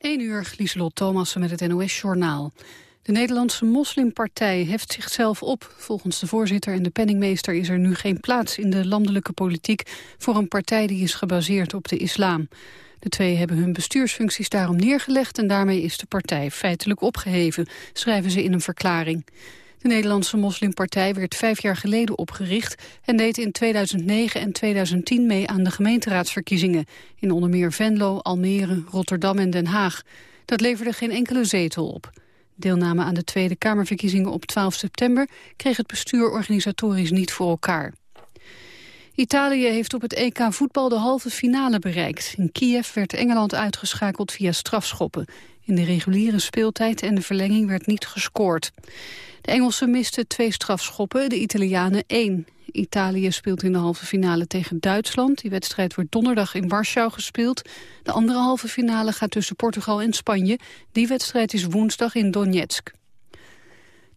1 uur, Lieselot Thomassen met het NOS-journaal. De Nederlandse moslimpartij heft zichzelf op. Volgens de voorzitter en de penningmeester is er nu geen plaats in de landelijke politiek voor een partij die is gebaseerd op de islam. De twee hebben hun bestuursfuncties daarom neergelegd en daarmee is de partij feitelijk opgeheven, schrijven ze in een verklaring. De Nederlandse moslimpartij werd vijf jaar geleden opgericht... en deed in 2009 en 2010 mee aan de gemeenteraadsverkiezingen... in onder meer Venlo, Almere, Rotterdam en Den Haag. Dat leverde geen enkele zetel op. Deelname aan de Tweede Kamerverkiezingen op 12 september... kreeg het bestuur organisatorisch niet voor elkaar. Italië heeft op het EK voetbal de halve finale bereikt. In Kiev werd Engeland uitgeschakeld via strafschoppen. In de reguliere speeltijd en de verlenging werd niet gescoord. De Engelsen misten twee strafschoppen, de Italianen één. Italië speelt in de halve finale tegen Duitsland. Die wedstrijd wordt donderdag in Warschau gespeeld. De andere halve finale gaat tussen Portugal en Spanje. Die wedstrijd is woensdag in Donetsk.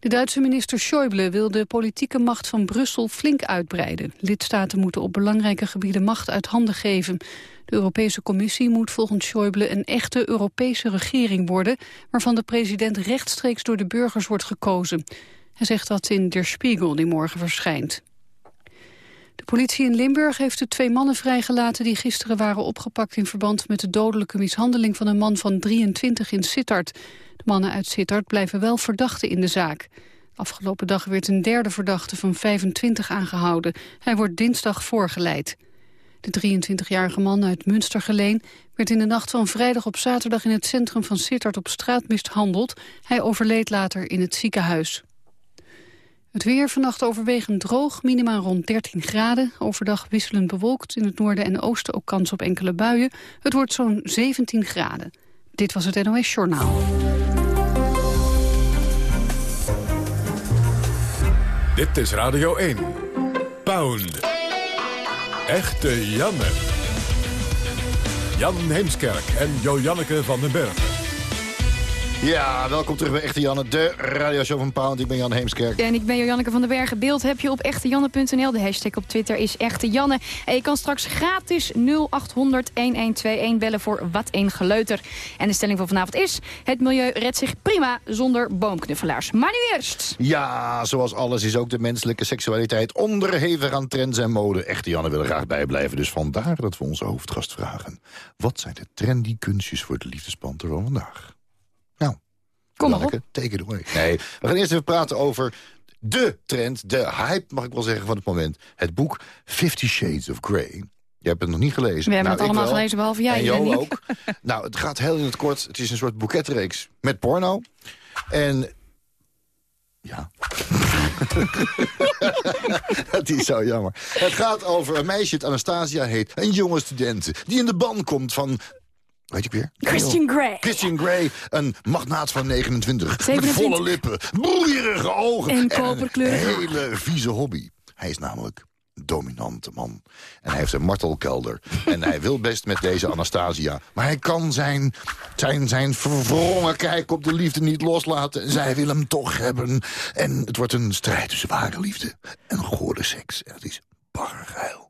De Duitse minister Schäuble wil de politieke macht van Brussel flink uitbreiden. Lidstaten moeten op belangrijke gebieden macht uit handen geven. De Europese Commissie moet volgens Schäuble een echte Europese regering worden... waarvan de president rechtstreeks door de burgers wordt gekozen. Hij zegt dat in Der Spiegel, die morgen verschijnt. De politie in Limburg heeft de twee mannen vrijgelaten... die gisteren waren opgepakt in verband met de dodelijke mishandeling... van een man van 23 in Sittard. De mannen uit Sittard blijven wel verdachten in de zaak. Afgelopen dag werd een derde verdachte van 25 aangehouden. Hij wordt dinsdag voorgeleid. De 23-jarige man uit Münstergeleen werd in de nacht van vrijdag op zaterdag in het centrum van Sittard op straat mishandeld. Hij overleed later in het ziekenhuis. Het weer vannacht overwegend droog, minimaal rond 13 graden. Overdag wisselend bewolkt, in het noorden en oosten ook kans op enkele buien. Het wordt zo'n 17 graden. Dit was het NOS Journaal. Dit is Radio 1. Pound. Echte Janne. Jan Heemskerk en Jo-Janneke van den Berg. Ja, welkom terug bij Echte Janne, de radioshow van Pound. Ik ben Jan Heemskerk. En ik ben Janneke van den Bergen. Beeld heb je op echtejanne.nl. De hashtag op Twitter is Echte Janne. En je kan straks gratis 0800-1121 bellen voor Wat een Geleuter. En de stelling van vanavond is... het milieu redt zich prima zonder boomknuffelaars. Maar nu eerst. Ja, zoals alles is ook de menselijke seksualiteit onderhevig aan trends en mode. Echte Janne wil er graag bijblijven, dus vandaar dat we onze hoofdgast vragen. Wat zijn de trendy kunstjes voor de liefdesband van vandaag? Kom maar op. Take it away. Nee, we gaan eerst even praten over de trend, de hype, mag ik wel zeggen, van het moment. Het boek Fifty Shades of Grey. Je hebt het nog niet gelezen. We hebben nou, het allemaal gelezen, behalve jij. En jou ook. nou, het gaat heel in het kort. Het is een soort boeketreeks met porno. En... Ja. dat is zo jammer. Het gaat over een meisje, het Anastasia heet. Een jonge student die in de ban komt van Weet ik weer? Christian Grey. Christian Grey, een magnaat van 29. 27. Met volle lippen, broeierige ogen. En. Een hele vieze hobby. Hij is namelijk een dominante man. En hij heeft een martelkelder. en hij wil best met deze Anastasia. Maar hij kan zijn, zijn, zijn verwrongen kijk op de liefde niet loslaten. En zij wil hem toch hebben. En het wordt een strijd tussen ware liefde en goede seks. En het is bargeil.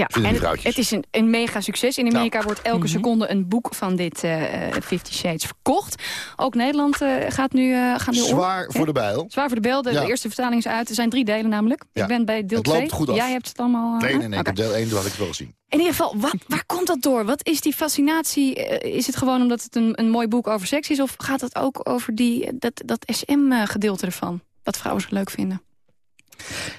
Ja, en het, is een, een mega succes. In Amerika wordt elke mhm. seconde een boek van dit uh, Fifty Shades verkocht. Ook Nederland uh, gaat nu, uh, gaat nu Zwaar voor de bijl. Zwaar voor de bijl. De, eerste vertaling is uit. Er zijn drie delen namelijk. Ik ben bij deel 2. Jij hebt het allemaal... nee, nee, nee. Okay. Deel 1 had ik wel zien. In ieder geval, wat, waar komt dat door? Wat is die fascinatie? is het gewoon omdat het een, een mooi boek over seks is? Of gaat het ook over die, dat, dat SM-gedeelte ervan? Wat vrouwen zo leuk vinden?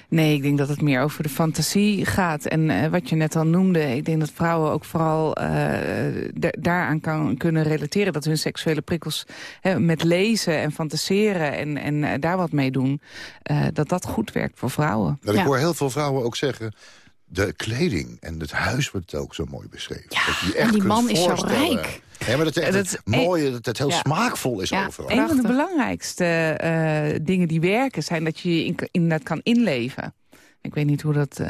Nee, ik denk dat het meer over de fantasie gaat. En uh, wat je net al noemde, ik denk dat vrouwen ook vooral uh, daaraan kan, kunnen relateren. Dat hun seksuele prikkels met lezen en fantaseren en, en uh, daar wat mee doen... dat dat goed werkt voor vrouwen. Dat ik hoor heel veel vrouwen ook zeggen de kleding en het huis wordt ook zo mooi beschreven. Ja, dat je echt en die man is zo rijk. Ja, maar dat, het, het, mooie, dat het heel smaakvol is ja, overal. Een van de belangrijkste uh, dingen die werken... zijn dat je je in, inderdaad kan inleven. Ik weet niet hoe dat uh,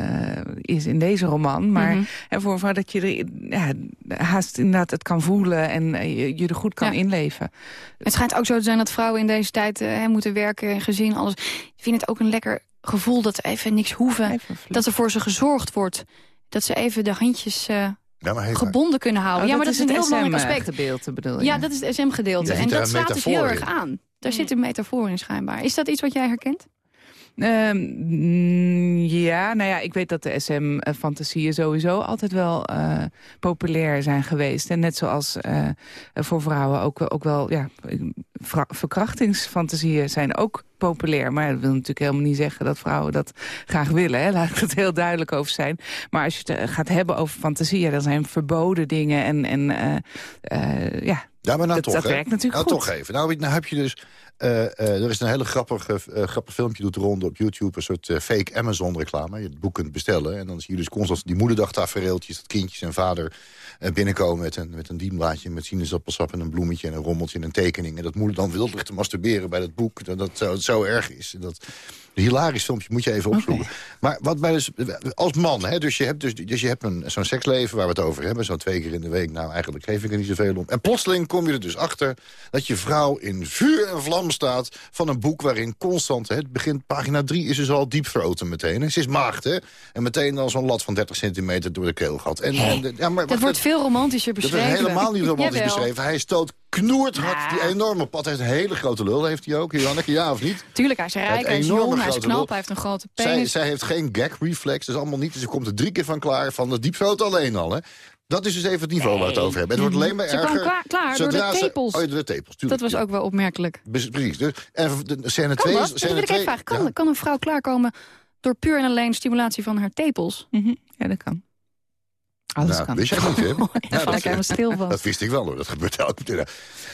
is in deze roman. Maar mm -hmm. voor, dat je er ja, haast inderdaad het kan voelen en uh, je, je, er goed kan ja. inleven. Het schijnt ook zo te zijn dat vrouwen in deze tijd uh, moeten werken en gezien alles. Ik vind het ook een lekker gevoel dat ze even niks hoeven. dat er voor ze gezorgd wordt. Dat ze even de handjes Ja, maar gebonden kunnen houden. Oh, ja, maar dat is een heel belangrijk aspect. gedeelte bedoel je? Ja, dat is het SM-gedeelte. En dat een slaat dus heel erg aan. Daar zit een metafoor in schijnbaar. Is dat iets wat jij herkent? Ehm, mm, ja, nou ja, ik weet dat de SM-fantasieën sowieso altijd wel eh, populair zijn geweest. En net zoals eh, voor vrouwen ook, ook wel, ja, verkrachtingsfantasieën zijn ook populair. Maar dat wil natuurlijk helemaal niet zeggen dat vrouwen dat graag willen. Hè? Laat ik het heel duidelijk over zijn. Maar als je het eh, gaat hebben over fantasieën, dan zijn verboden dingen. En, en ja, Ja, maar nou Dat- toch, dat hè? werkt natuurlijk nou, goed. toch even. Nou, nou heb je dus... eh, eh, er is een hele grappige, eh, grappig filmpje doet de ronde op YouTube. Een soort fake Amazon-reclame. Je het boek kunt bestellen. En dan zie je dus constant die moederdagtafereeltjes... dat kindjes en vader binnenkomen met een, met een dienblaadje... met sinaasappelsap en een bloemetje en een rommeltje en een tekening. En dat moeder dan ligt te masturberen bij dat boek. Dat dat zo, zo erg is. Dat, hilarisch filmpje, moet je even opzoeken. Maar wat bij dus, als man, hè, dus je hebt, dus, dus je hebt een, zo'n seksleven waar we het over hebben... zo'n twee keer in de week, nou eigenlijk geef ik er niet zoveel om. En plotseling kom je er dus achter dat je vrouw in vuur en vlam staat... van een boek waarin constant, hè, het begint, pagina 3 is dus al diep veroten meteen. Hè. Ze is maagd, hè. En meteen al zo'n lat van 30 centimeter door de keel gehad. En, en, ja, maar, Dat wordt veel romantischer dat is beschreven. helemaal niet romantisch beschreven. Hij stoot knoerthard Ja. die enorme pad. Hij heeft een hele grote lul, heeft hij ook. Janneke, ja of niet? Tuurlijk, hij is rijk, hij is jong, hij is knap, lul. hij heeft een grote Zij, penis. zij heeft geen gag reflex, dus allemaal niet. Dus ze komt er drie keer van klaar van de diepvroot alleen al. Hè. Dat is dus even het niveau waar we het over hebben. Het wordt alleen maar Ze kwam erger. klaar- klaar door de zodra ze- tepels. Oh, ja, door de tepels, Dat tuurlijk. was ja. ook wel opmerkelijk. Pre- Precies. Dus, en de scène Kan 2 dat? is... Dat Scène wil ik even twee- vragen. Kan, ja. kan een vrouw klaarkomen door puur en alleen stimulatie van haar tepels? Mhm. ja, dat kan. Alles Nou, kan. wist jij niet, hè? Daar val dat- ik helemaal stil van. Dat wist ik wel hoor, dat gebeurt elke keer.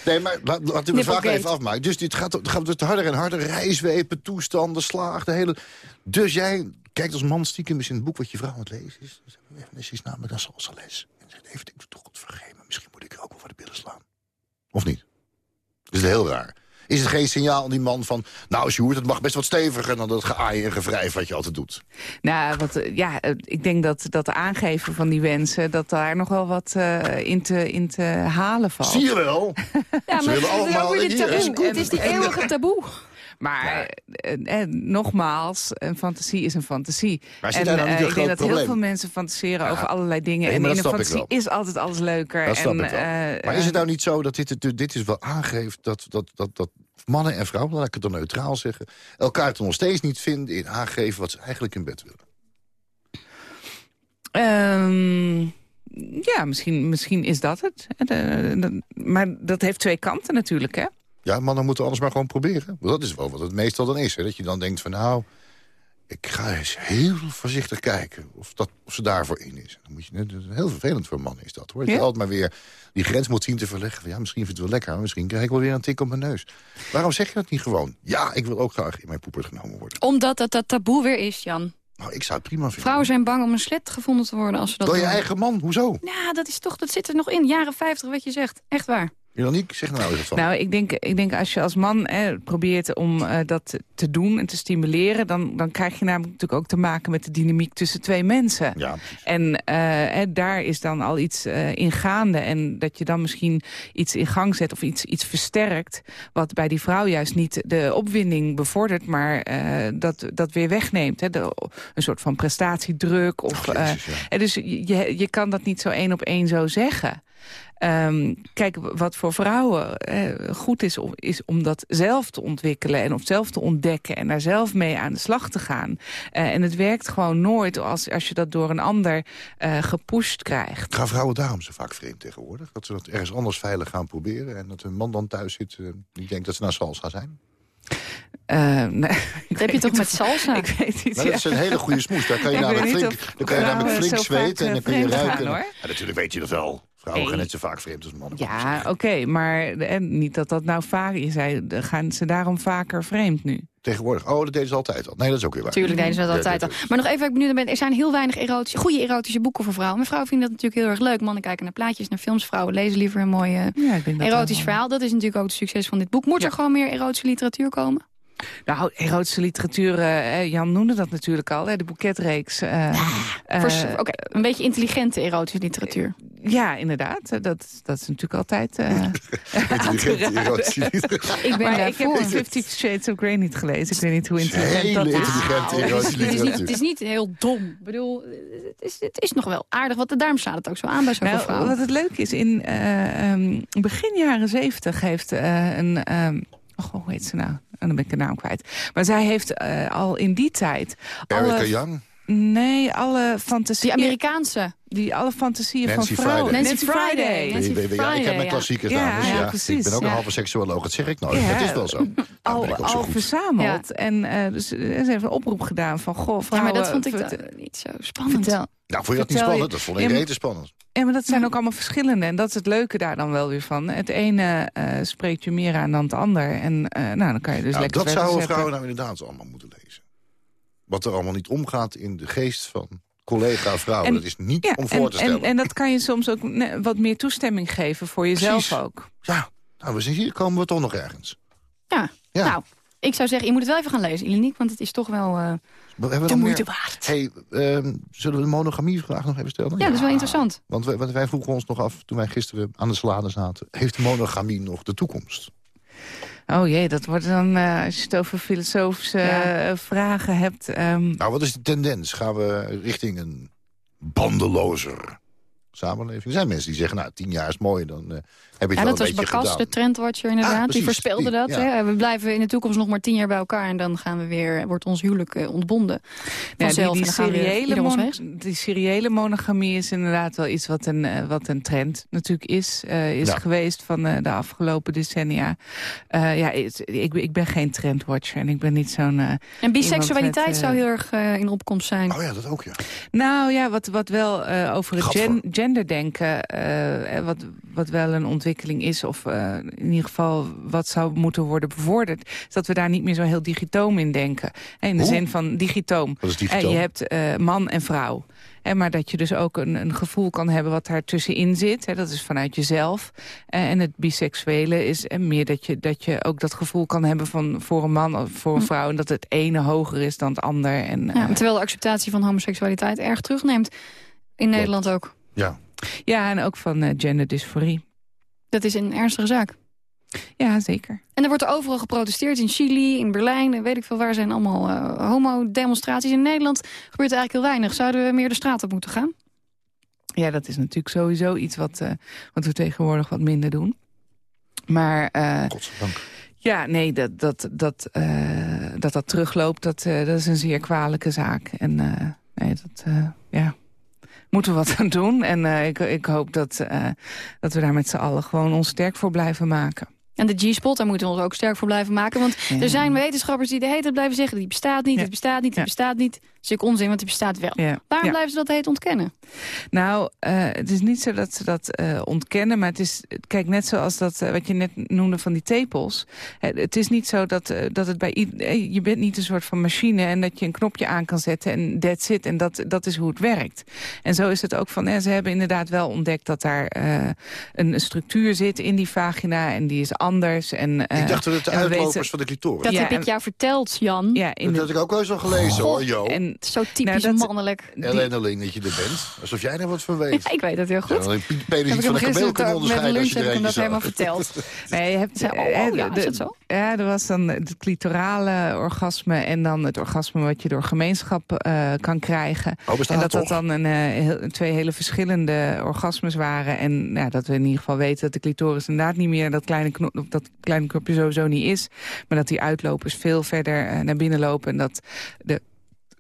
Nee, maar laat, laat de vraag even afmaken. Dus dit gaat, het gaat het harder en harder. Rijzwepen, toestanden, slaag, de hele... Dus jij kijkt als man stiekem eens in het boek wat je vrouw aan het lezen is. Dan is namelijk een salsa-les. En zegt, even, ik toch goed vergeven. Misschien moet ik er ook wel voor de billen slaan. Of niet? Dat is heel raar. Is het geen signaal aan die man van... nou, Sjoerd, het mag best wat steviger dan dat geaaien en gevrijf wat je altijd doet. Nou, wat, eh, ja, eh, ik denk dat dat aangeven van die wensen... dat daar nog wel wat eh, in, te, in te halen valt. Zie je wel? Ja, Ze maar willen het is allemaal taboe. is. Het is die eeuwige taboe. Maar eh, eh, nogmaals, een fantasie is een fantasie. Maar zit en daar nou niet eh, een ik denk dat heel veel mensen fantaseren Ja. over allerlei dingen. Nee, en in een snap fantasie is altijd alles leuker. Dat snap en, ik wel. eh, Maar is het nou niet zo dat dit, dit is wel aangeeft... dat, dat, dat, dat mannen en vrouwen, laat ik het dan neutraal zeggen... elkaar toch nog steeds niet vinden in aangeven wat ze eigenlijk in bed willen? Ehm, ja, misschien, misschien is dat het. Maar dat heeft twee kanten natuurlijk, hè? Ja, mannen moeten anders maar gewoon proberen. Want Dat is wel wat het meestal dan is. Hè? Dat je dan denkt van nou, ik ga eens heel voorzichtig kijken of, dat, of ze daarvoor in is. Dan moet je, dat is heel vervelend voor mannen is dat hoor. Dat Ja? je altijd maar weer die grens moet zien te verleggen. Van, ja, misschien vind ik het wel lekker, maar misschien krijg ik wel weer een tik op mijn neus. Waarom zeg je dat niet gewoon? Ja, ik wil ook graag in mijn poepert genomen worden. Omdat dat dat taboe weer is, Jan. Nou, ik zou het prima vinden. Vrouwen zijn bang om een slet gevonden te worden als ze dat Door je doen. eigen man, hoezo? Ja, dat is toch, dat zit er nog in. Jaren 50, wat je zegt. Echt waar. Ironiek, zeg nou eens wat van. Nou, ik denk, ik denk als je als man eh, probeert om eh, dat te doen en te stimuleren... Dan, dan krijg je namelijk natuurlijk ook te maken met de dynamiek tussen twee mensen. ja, En eh, eh, daar is dan al iets eh, in gaande. En dat je dan misschien iets in gang zet of iets, iets versterkt... wat bij die vrouw juist niet de opwinding bevordert... maar dat, dat weer wegneemt. Hè? De, een soort van prestatiedruk. Of, Jezus, ja. en dus je- je kan dat niet zo één op één zo zeggen. Ehm, kijk, wat voor vrouwen eh, goed is om, is om dat zelf te ontwikkelen... en om zelf te ontdekken en daar zelf mee aan de slag te gaan. Eh, en het werkt gewoon nooit als, als je dat door een ander eh, gepusht krijgt. Gaan vrouwen daarom zo vaak vreemd tegenwoordig? Dat ze dat ergens anders veilig gaan proberen... en dat hun man dan thuis zit eh, die denkt dat ze naar salsa zijn? Eh, nee, Dat heb je toch met salsa? Ik weet niet, Maar ja. dat is een hele goede smoes. Daar kan je namelijk flink, dan kan je namelijk flink zweten en dan kun je ruiken. gaan, hoor. Ja, natuurlijk weet je dat wel. Vrouwen Nee. gaan net zo vaak vreemd als mannen. Ja, oké, maar en niet dat dat nou vaak... Je zei, eh, gaan ze daarom vaker vreemd nu? Tegenwoordig. Oh, dat deden ze altijd al. Nee, dat is ook weer waar. Tuurlijk deden ze dat Ja, altijd al. is- Maar nog even, ik benieuwd ben. Er zijn heel weinig erotische, goede erotische boeken voor vrouwen. Maar vrouwen vinden dat natuurlijk heel erg leuk. Mannen kijken naar plaatjes, naar films. Vrouwen lezen liever een mooi Ja, ik denk dat erotisch verhaal. Dat is natuurlijk ook het succes van dit boek. Moet Ja. er gewoon meer erotische literatuur komen? Nou, erotische literatuur, eh, Jan noemde dat natuurlijk al, hè, de boeketreeks. eh, eh, Voor- Oké, een beetje intelligente erotische literatuur. ja, inderdaad. Dat, dat is natuurlijk altijd... eh, Intelligente erotische literatuur. Ik ben maar ik heb daarvoor. Fifty Shades of Grey niet gelezen. Ik weet niet hoe intelligent Hele dat is. intelligente erotische het, is niet, literatuur. het is niet heel dom. Ik bedoel, het is, het is nog wel aardig. Want daarom staat het ook zo aan bij zoveel Nou, wat het leuke is, in eh, ehm, begin jaren zeventig heeft eh, een... ehm, oh, hoe heet ze nou? Oh, dan ben ik de naam kwijt. Maar zij heeft eh, al in die tijd... Erica alle, Young. Nee, alle fantasieën... Die Amerikaanse. die alle fantasieën Nancy van vrouwen... Friday. Nancy Friday. Nancy Ja, ik heb Friday, mijn ja. klassiekers Ja, dames. ja, Ja, ik ben ook een ja. halve seksuoloog. Dat zeg ik nooit. Ja. Dat is wel zo. Nou, al, ben ik ook zo al goed. verzameld. En eh, dus, eh, ze heeft een oproep gedaan van... Goh, Ja, vrouwen, maar dat vond ik niet zo spannend. Vertel. Nou, vond je dat niet spannend? Dat vond ik rete spannend. Ja, maar dat zijn ook allemaal verschillende. En dat is het leuke daar dan wel weer van. Het ene eh, spreekt je meer aan dan het ander. En eh, nou, dan kan je dus Nou, lekker dat zouden vrouwen nou inderdaad allemaal moeten lezen. Wat er allemaal niet omgaat in de geest van collega-vrouwen. En- Dat is niet Ja, om voor en, te stellen. en, en dat kan je soms ook wat meer toestemming geven voor jezelf Precies. ook. Ja, nou, we zijn hier komen we toch nog ergens. Ja. Ja. Nou, ik zou zeggen, je moet het wel even gaan lezen, Ileniek. Want het is toch wel eh, We de moeite meer... waard. Hey, ehm, zullen we de monogamievraag nog even stellen? Ja, dat is wel interessant. Want wij, want wij vroegen ons nog af, toen wij gisteren aan de salade zaten... heeft de monogamie nog de toekomst? Oh jee, dat wordt dan, eh, als je het over filosofische Ja. eh, vragen hebt... ehm, Nou, wat is de tendens? Gaan we richting een bandelozer samenleving? Er zijn mensen die zeggen, nou, tien jaar is mooi, dan eh, heb je het Ja, wel dat een was de trendwatcher inderdaad. Ah, die voorspelde die, dat. ja. Hè? We blijven in de toekomst nog maar tien jaar bij elkaar... en dan gaan we weer, wordt ons huwelijk eh, ontbonden. Ja, Vanzelf, die, weer seriële mon- die seriële monogamie is inderdaad wel iets wat een, eh, wat een trend natuurlijk is, eh, is Ja. geweest van eh, de afgelopen decennia. Eh, ja, ik, ben- ik ben geen trendwatcher en ik ben niet zo'n... En biseksualiteit met, zou heel erg in opkomst zijn. Oh ja, dat ook, ja. Nou ja, wat, wat wel eh, over het Gadver. gen, genderdenken, eh, eh, wat, wat wel een ontwikkeling is, of eh, in ieder geval wat zou moeten worden bevorderd, is dat we daar niet meer zo heel digitoom in denken. In de Hoe? zin van digitoom. Wat is Eh, je hebt eh, man en vrouw. Maar dat je dus ook een, een gevoel kan hebben wat daar tussenin zit. Hè, dat is vanuit jezelf. En het biseksuele is eh, meer dat je, dat je ook dat gevoel kan hebben van voor een man of voor een vrouw. En dat het ene hoger is dan het ander. En, Ja, terwijl de acceptatie van homoseksualiteit erg terugneemt. In Nederland ook. Ja. ja, en ook van eh, genderdysforie. Dat is een ernstige zaak. Ja, zeker. En er wordt er overal geprotesteerd. In Chili, in Berlijn, en weet ik veel waar zijn allemaal eh, homo-demonstraties. In Nederland gebeurt er eigenlijk heel weinig. Zouden we meer de straat op moeten gaan? Ja, dat is natuurlijk sowieso iets wat, eh, wat we tegenwoordig wat minder doen. Maar eh, Godzijdank. ja, nee, dat dat, dat, eh, dat, dat terugloopt, dat, eh, dat is een zeer kwalijke zaak. En eh, nee, dat, eh, ja, moeten we wat aan doen. En eh, ik, ik hoop dat, eh, dat we daar met z'n allen gewoon ons sterk voor blijven maken. En de G-spot, daar moeten we ons ook sterk voor blijven maken. Want Ja. er zijn wetenschappers die de hele tijd blijven zeggen... die bestaat niet, Ja. die bestaat niet, die Ja. bestaat niet. Dat is natuurlijk onzin, want die bestaat wel. Ja. Waarom Ja. blijven ze dat tijd ontkennen? Nou, eh, het is niet zo dat ze dat eh, ontkennen, maar het is, kijk, net zoals dat eh, wat je net noemde van die tepels. Het is niet zo dat, dat het bij ieder, eh, je bent niet een soort van machine en dat je een knopje aan kan zetten en that's it. En dat, dat is hoe het werkt. En zo is het ook van, eh, ze hebben inderdaad wel ontdekt dat daar eh, een structuur zit in die vagina en die is anders. En, eh, ik dacht dat het de uitlopers weten- van de clitoris. Dat Ja, heb ik jou verteld, Jan. Ja, in Dat de, had ik ook wel eens al gelezen, hoor, Jo. en Zo typisch Nou, dat- mannelijk. Ellendeling dat je er bent. Alsof jij er wat van weet. Ja, ik weet het heel goed. Ja, alleen Piet Peter Heb niet ik van hem een kameel gisteren kunnen met de onderscheiden als je heb er ik hem dat helemaal verteld. Nee, je hebt, Zei, oh, eh, oh, ja, de- is dat zo? Ja, er was dan het clitorale orgasme en dan het orgasme wat je door gemeenschap eh, kan krijgen. Oh, en dat toch? dat dan een, eh, heel- twee hele verschillende orgasmes waren. En ja, dat we in ieder geval weten dat de clitoris inderdaad niet meer dat kleine, knop, dat kleine knopje sowieso niet is. Maar dat die uitlopers veel verder eh, naar binnen lopen. En dat de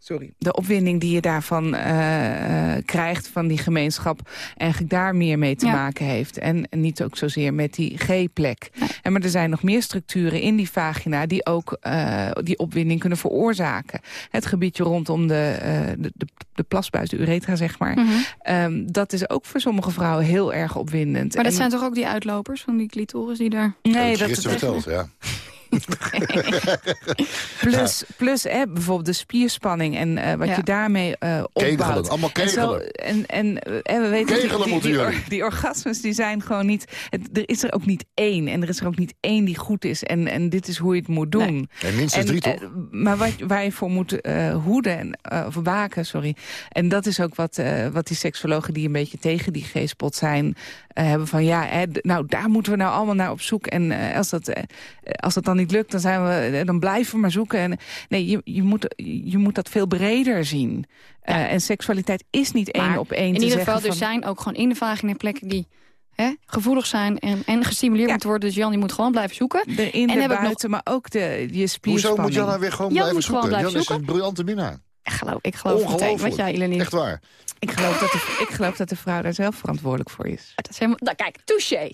Sorry. De opwinding die je daarvan eh, eh, krijgt van die gemeenschap... eigenlijk daar meer mee te Ja. maken heeft. En, en niet ook zozeer met die G-plek. En maar er zijn nog meer structuren in die vagina... die ook eh, die opwinding kunnen veroorzaken. Het gebiedje rondom de, eh, de, de, de plasbuis, de uretra, zeg maar. Mhm. Ehm, dat is ook voor sommige vrouwen heel erg opwindend. Maar dat En- zijn toch ook die uitlopers van die clitoris die daar... Nee, dat dat, is verteld, ja. plus plus hè, bijvoorbeeld de spierspanning en uh, wat Ja. je daarmee eh opbouwt. Kegelen, allemaal En, zo, kegelen. en, en eh, we weten Kegelen die, die, moeten die, jullie. or- die orgasmes die zijn gewoon niet... Het, er is er ook niet één. En er is er ook niet één die goed is. En, en dit is hoe je het moet doen. En minstens drie, toch? eh, maar wat, waar je voor moet eh, hoeden, en, eh, of waken, sorry. En dat is ook wat, eh, wat die seksologen die een beetje tegen die G-spot zijn... eh, hebben van ja, hè, nou daar moeten we nou allemaal naar op zoek. En eh, als, dat, eh, als dat dan niet lukt, dan, zijn we, dan blijven we maar zoeken. En, nee, je, je, moet, je moet dat veel breder zien. Eh, en seksualiteit is niet één Maar op één In ieder geval, er van- zijn ook gewoon in de vagina plekken die hè, gevoelig zijn en, en gestimuleerd Ja. moeten worden. Dus Jan, die moet gewoon blijven zoeken. Erin, En de heb ik nog- buiten, maar ook de, je Hoezo spierspanning. moet Jan nou weer gewoon Jan blijven moet gewoon zoeken? blijven Jan is zoeken. een briljante minnaar. Ik geloof, ik geloof meteen wat jij, Ilene. Echt waar. Ik geloof, dat de, ik geloof dat de vrouw daar zelf verantwoordelijk voor is. Dat is helemaal, nou, kijk, touché.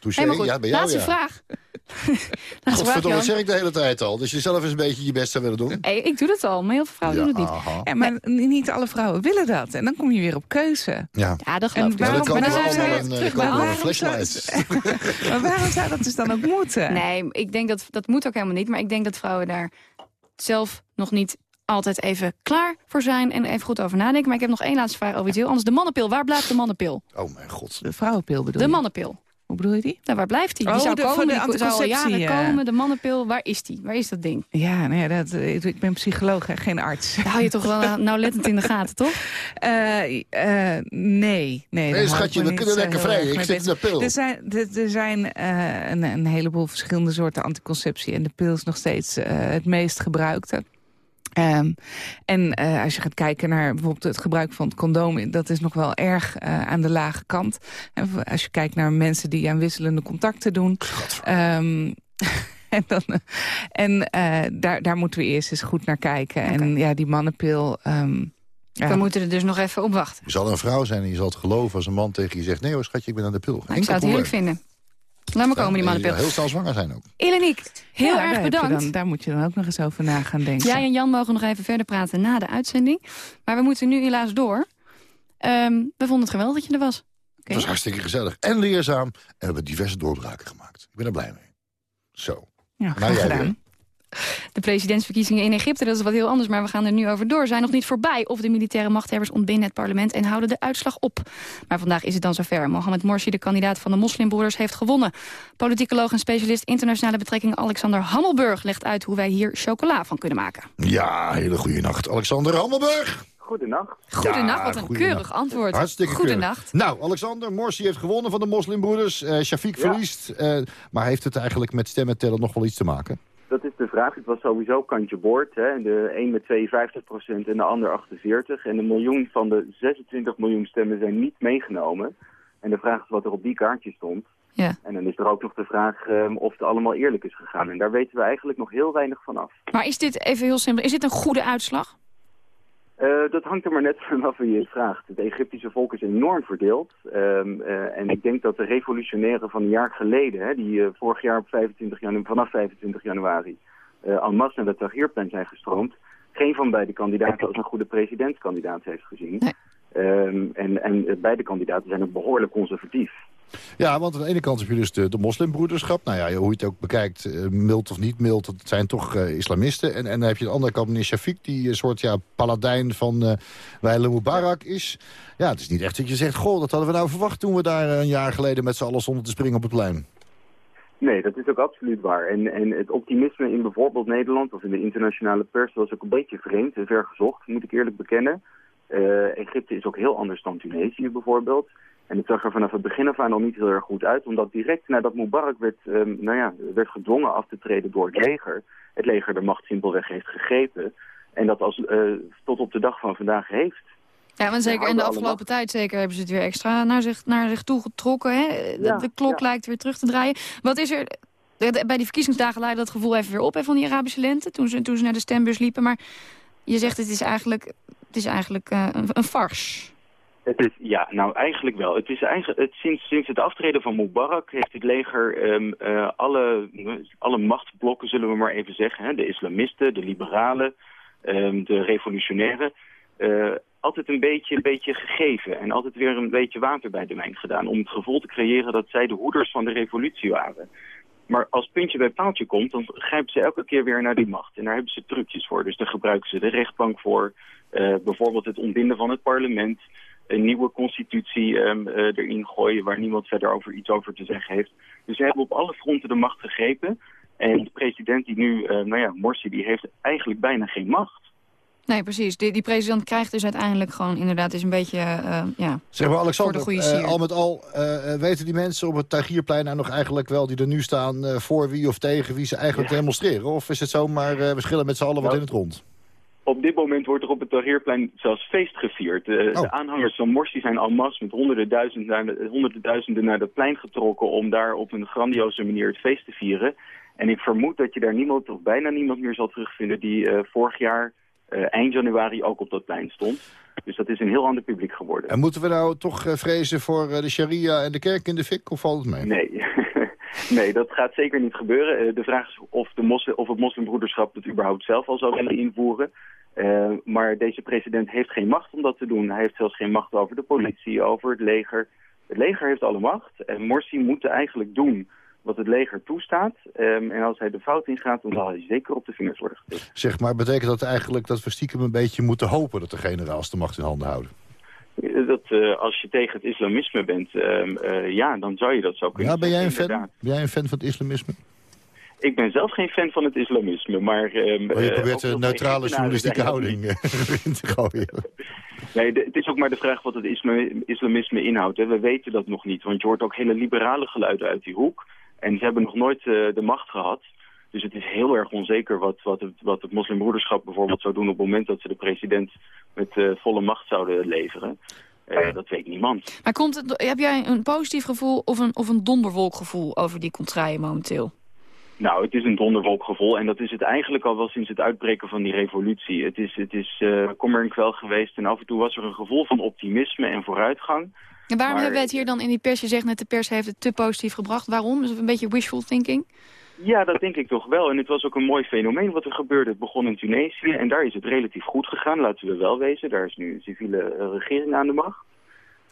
Touché, Helemaal goed. ja, bij jou Laatste ja. vraag. Godverdomme, dat zeg ik de hele tijd al. Dus je zelf eens een beetje je best zou willen doen. Hey, ik doe dat al, maar heel veel vrouwen doen het niet. Ja, maar niet alle vrouwen willen dat. En dan kom je weer op keuze. Ja. Ja, dat geloof ik. Waarom- dan maar dan allemaal zijn een, eh, terug komen we bij een waarom flashlight. Maar waarom zou dat dus dan ook moeten? Nee, ik denk dat dat moet ook helemaal niet. Maar ik denk dat vrouwen daar zelf nog niet altijd even klaar voor zijn en even goed over nadenken. Maar ik heb nog één laatste vraag over iets heel anders. De mannenpil, waar blijft de mannenpil? Oh mijn god. De vrouwenpil bedoel De je? mannenpil. Hoe bedoel je die? Nou, waar blijft die? Die Oh, zou de- voor komen, de die zou al anticonceptie, jaren ja. komen. De mannenpil, waar is die? Waar is dat ding? Ja, nee, dat, eh, ik ben psycholoog, hè, geen arts. Daar hou je toch wel nauwlettend in de gaten, toch? Eh, eh, nee, nee. ik schatje, we kunnen lekker vrij. Ik zit in de pil. Er zijn, er, er zijn eh, een, een heleboel verschillende soorten anticonceptie. En de pil is nog steeds eh, het meest gebruikte. Ehm, en eh, als je gaat kijken naar bijvoorbeeld het gebruik van het condoom... dat is nog wel erg eh, aan de lage kant. En als je kijkt naar mensen die aan wisselende contacten doen... Ehm, en dan, eh, en eh, daar, daar moeten we eerst eens goed naar kijken. En ja, die mannenpil... ehm, ja, We moeten er dus nog even op wachten. Je zal een vrouw zijn en je zal het geloven als een man tegen je zegt... nee hoor schatje, ik ben aan de pil. Nou, ik zou het heerlijk vinden. Laat maar komen, die En je mannenpil. zal heel snel zwanger zijn ook. Eleniek, heel ja, erg bedankt. Dan, daar moet je dan ook nog eens over na gaan denken. Jij en Jan mogen nog even verder praten na de uitzending. Maar we moeten nu helaas door. Ehm, we vonden het geweldig dat je er was. Het was hartstikke gezellig en leerzaam. En we hebben diverse doorbraken gemaakt. Ik ben er blij mee. Zo. Ja, Nou, gedaan. weer. De presidentsverkiezingen in Egypte, dat is wat heel anders, maar we gaan er nu over door. Zijn nog niet voorbij of de militaire machthebbers ontbinden het parlement en houden de uitslag op. Maar vandaag is het dan zover. Mohamed Morsi, de kandidaat van de moslimbroeders, heeft gewonnen. Politicoloog en specialist internationale betrekkingen Alexander Hammelburg legt uit hoe wij hier chocola van kunnen maken. Ja, hele goede nacht. Alexander Hammelburg. Goedenacht. Goedenacht, wat een goedenacht. keurig antwoord. Hartstikke Goedenacht. keurig. Nou, Alexander, Morsi heeft gewonnen van de moslimbroeders. Eh Shafiq Ja. verliest. Eh, maar heeft het eigenlijk met stemmen tellen nog wel iets te maken? Dat is de vraag. Het was sowieso kantje boord. Hè. De een met 52 procent en de ander 48. En een miljoen van de 26 miljoen stemmen zijn niet meegenomen. En de vraag is wat er op die kaartje stond. Ja. En dan is er ook nog de vraag ehm, of het allemaal eerlijk is gegaan. En daar weten we eigenlijk nog heel weinig van af. Maar is dit, even heel simpel, is dit een goede uitslag? Eh, dat hangt er maar net vanaf wie je het vraagt. Het Egyptische volk is enorm verdeeld. Ehm, eh, en ik denk dat de revolutionairen van een jaar geleden, hè, die eh, vorig jaar op 25 janu vanaf 25 januari en masse naar de Tahrirplein zijn gestroomd, geen van beide kandidaten als een goede presidentskandidaat heeft gezien. Nee. Ehm, en, en beide kandidaten zijn ook behoorlijk conservatief. Ja, want aan de ene kant heb je dus de, de moslimbroederschap. Nou ja, hoe je het ook bekijkt, eh, mild of niet mild, het zijn toch eh, islamisten. En, en dan heb je aan de andere kant meneer Shafiq, die een soort ja, paladijn van eh Wijle Mubarak is. Ja, het is niet echt dat je zegt, goh, dat hadden we nou verwacht toen we daar een jaar geleden met z'n allen stonden te springen op het plein. Nee, dat is ook absoluut waar. En, en het optimisme in bijvoorbeeld Nederland of in de internationale pers was ook een beetje vreemd en ver gezocht, moet ik eerlijk bekennen. Egypte is ook heel anders dan Tunesië bijvoorbeeld. En het zag er vanaf het begin af aan al niet heel erg goed uit, omdat direct nadat Mubarak werd, ehm, nou ja, werd gedwongen af te treden door het leger, het leger de macht simpelweg heeft gegrepen. En dat als, eh, tot op de dag van vandaag heeft. Ja, want zeker in de afgelopen tijd zeker hebben ze het weer extra naar zich, naar zich toe getrokken. Hè? De, Ja, de klok ja. lijkt weer terug te draaien. Wat is er... Bij die verkiezingsdagen leidde dat gevoel even weer op hè, van die Arabische lente. Toen ze, toen ze naar de stembus liepen. Maar je zegt het is eigenlijk, het is eigenlijk eh, een, een farce. Het is, ja, nou eigenlijk wel. Het is eigenlijk, het, sinds, sinds het aftreden van Mubarak heeft het leger ehm, eh, alle, alle machtsblokken, zullen we maar even zeggen, hè, de islamisten, de liberalen, ehm, de revolutionairen, eh, altijd een beetje, een beetje gegeven en altijd weer een beetje water bij de wijn gedaan om het gevoel te creëren dat zij de hoeders van de revolutie waren. Maar als puntje bij paaltje komt, dan grijpen ze elke keer weer naar die macht. En daar hebben ze trucjes voor. Dus daar gebruiken ze de rechtbank voor. Uh, bijvoorbeeld het ontbinden van het parlement. Een nieuwe constitutie um, uh, erin gooien waar niemand verder over iets over te zeggen heeft. Dus ze hebben op alle fronten de macht gegrepen. En de president die nu, uh, nou ja, Morsi, die heeft eigenlijk bijna geen macht. Nee, precies. Die, die president krijgt dus uiteindelijk gewoon inderdaad is een beetje, uh, ja, Zeg maar Alexander, voor de goede uh, al met al uh, weten die mensen op het Tagierplein nou nog eigenlijk wel... die er nu staan voor wie of tegen wie ze eigenlijk ja. demonstreren? Of is het zomaar we schillen met z'n allen wat Nou, in het rond? Op dit moment wordt er op het Tahrirplein zelfs feest gevierd. De, Oh. de aanhangers van Morsi zijn en masse met honderden duizenden, naar de, honderden duizenden naar het plein getrokken... om daar op een grandioze manier het feest te vieren. En ik vermoed dat je daar niemand of bijna niemand meer zal terugvinden... die eh, vorig jaar eh, eind januari ook op dat plein stond. Dus dat is een heel ander publiek geworden. En moeten we nou toch eh, vrezen voor eh, de sharia en de kerk in de fik? Of valt het mee? Nee. nee, dat gaat zeker niet gebeuren. Eh, de vraag is of, de moslim, of het moslimbroederschap het überhaupt zelf al zou willen invoeren. Uh, maar deze president heeft geen macht om dat te doen. Hij heeft zelfs geen macht over de politie, over het leger. Het leger heeft alle macht. En Morsi moet eigenlijk doen wat het leger toestaat. Um, en als hij de fout ingaat, dan zal hij zeker op de vingers worden getikt. Zeg maar, betekent dat eigenlijk dat we stiekem een beetje moeten hopen... dat de generaals de macht in handen houden? Dat uh, als je tegen het islamisme bent, uh, uh, ja, dan zou je dat zo kunnen Ja, ben jij, een fan, ben jij een fan van het islamisme? Ik ben zelf geen fan van het islamisme, maar... Um, oh, je probeert een neutrale journalistieke houding in te gooien. Nee, de, het is ook maar de vraag wat het islamisme inhoudt. Hè. We weten dat nog niet, want je hoort ook hele liberale geluiden uit die hoek. En ze hebben nog nooit uh, de macht gehad. Dus het is heel erg onzeker wat, wat, het, wat het moslimbroederschap bijvoorbeeld zou doen... op het moment dat ze de president met uh, volle macht zouden leveren. Uh, dat weet niemand. Maar komt het, heb jij een positief gevoel of een, of een donderwolkgevoel over die contraien momenteel? Nou, het is een donderwolkgevoel en dat is het eigenlijk al wel sinds het uitbreken van die revolutie. Het is, het is uh, kommer en kwel geweest en af en toe was er een gevoel van optimisme en vooruitgang. En waarom maar, hebben wij het hier dan in die pers? Je zegt net de pers heeft het te positief gebracht. Waarom? Is het een beetje wishful thinking? Ja, dat denk ik toch wel. En het was ook een mooi fenomeen wat er gebeurde. Het begon in Tunesië en daar is het relatief goed gegaan, laten we wel wezen. Daar is nu een civiele uh, regering aan de macht.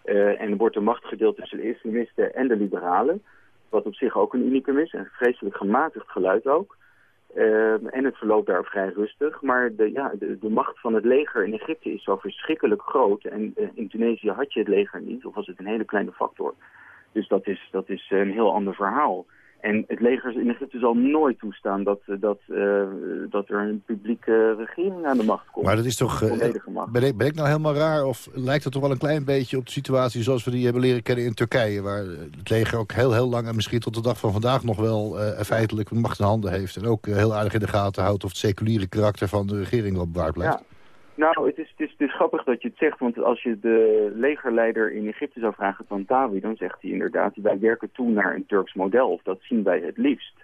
Uh, en er wordt de macht gedeeld tussen de islamisten en de liberalen. Wat op zich ook een unicum is. Een vreselijk gematigd geluid ook. Uh, en het verloopt daar vrij rustig. Maar de, ja, de, macht van het leger in Egypte is zo verschrikkelijk groot. En uh, in Tunesië had je het leger niet. Of was het een hele kleine factor. Dus dat is, dat is een heel ander verhaal. En het leger in Egypte zal nooit toestaan dat, dat, uh, dat er een publieke regering aan de macht komt. Maar dat is toch... Uh, ben, ik, ben ik nou helemaal raar of lijkt het toch wel een klein beetje op de situatie zoals we die hebben leren kennen in Turkije... waar het leger ook heel, heel lang en misschien tot de dag van vandaag nog wel uh, feitelijk macht in handen heeft... en ook heel aardig in de gaten houdt of het seculiere karakter van de regering wel bewaard blijft. Ja. Nou, het is, het, is, het is grappig dat je het zegt, want als je de legerleider in Egypte zou vragen, Tantawi, dan zegt hij inderdaad, wij werken toe naar een Turks model, of dat zien wij het liefst.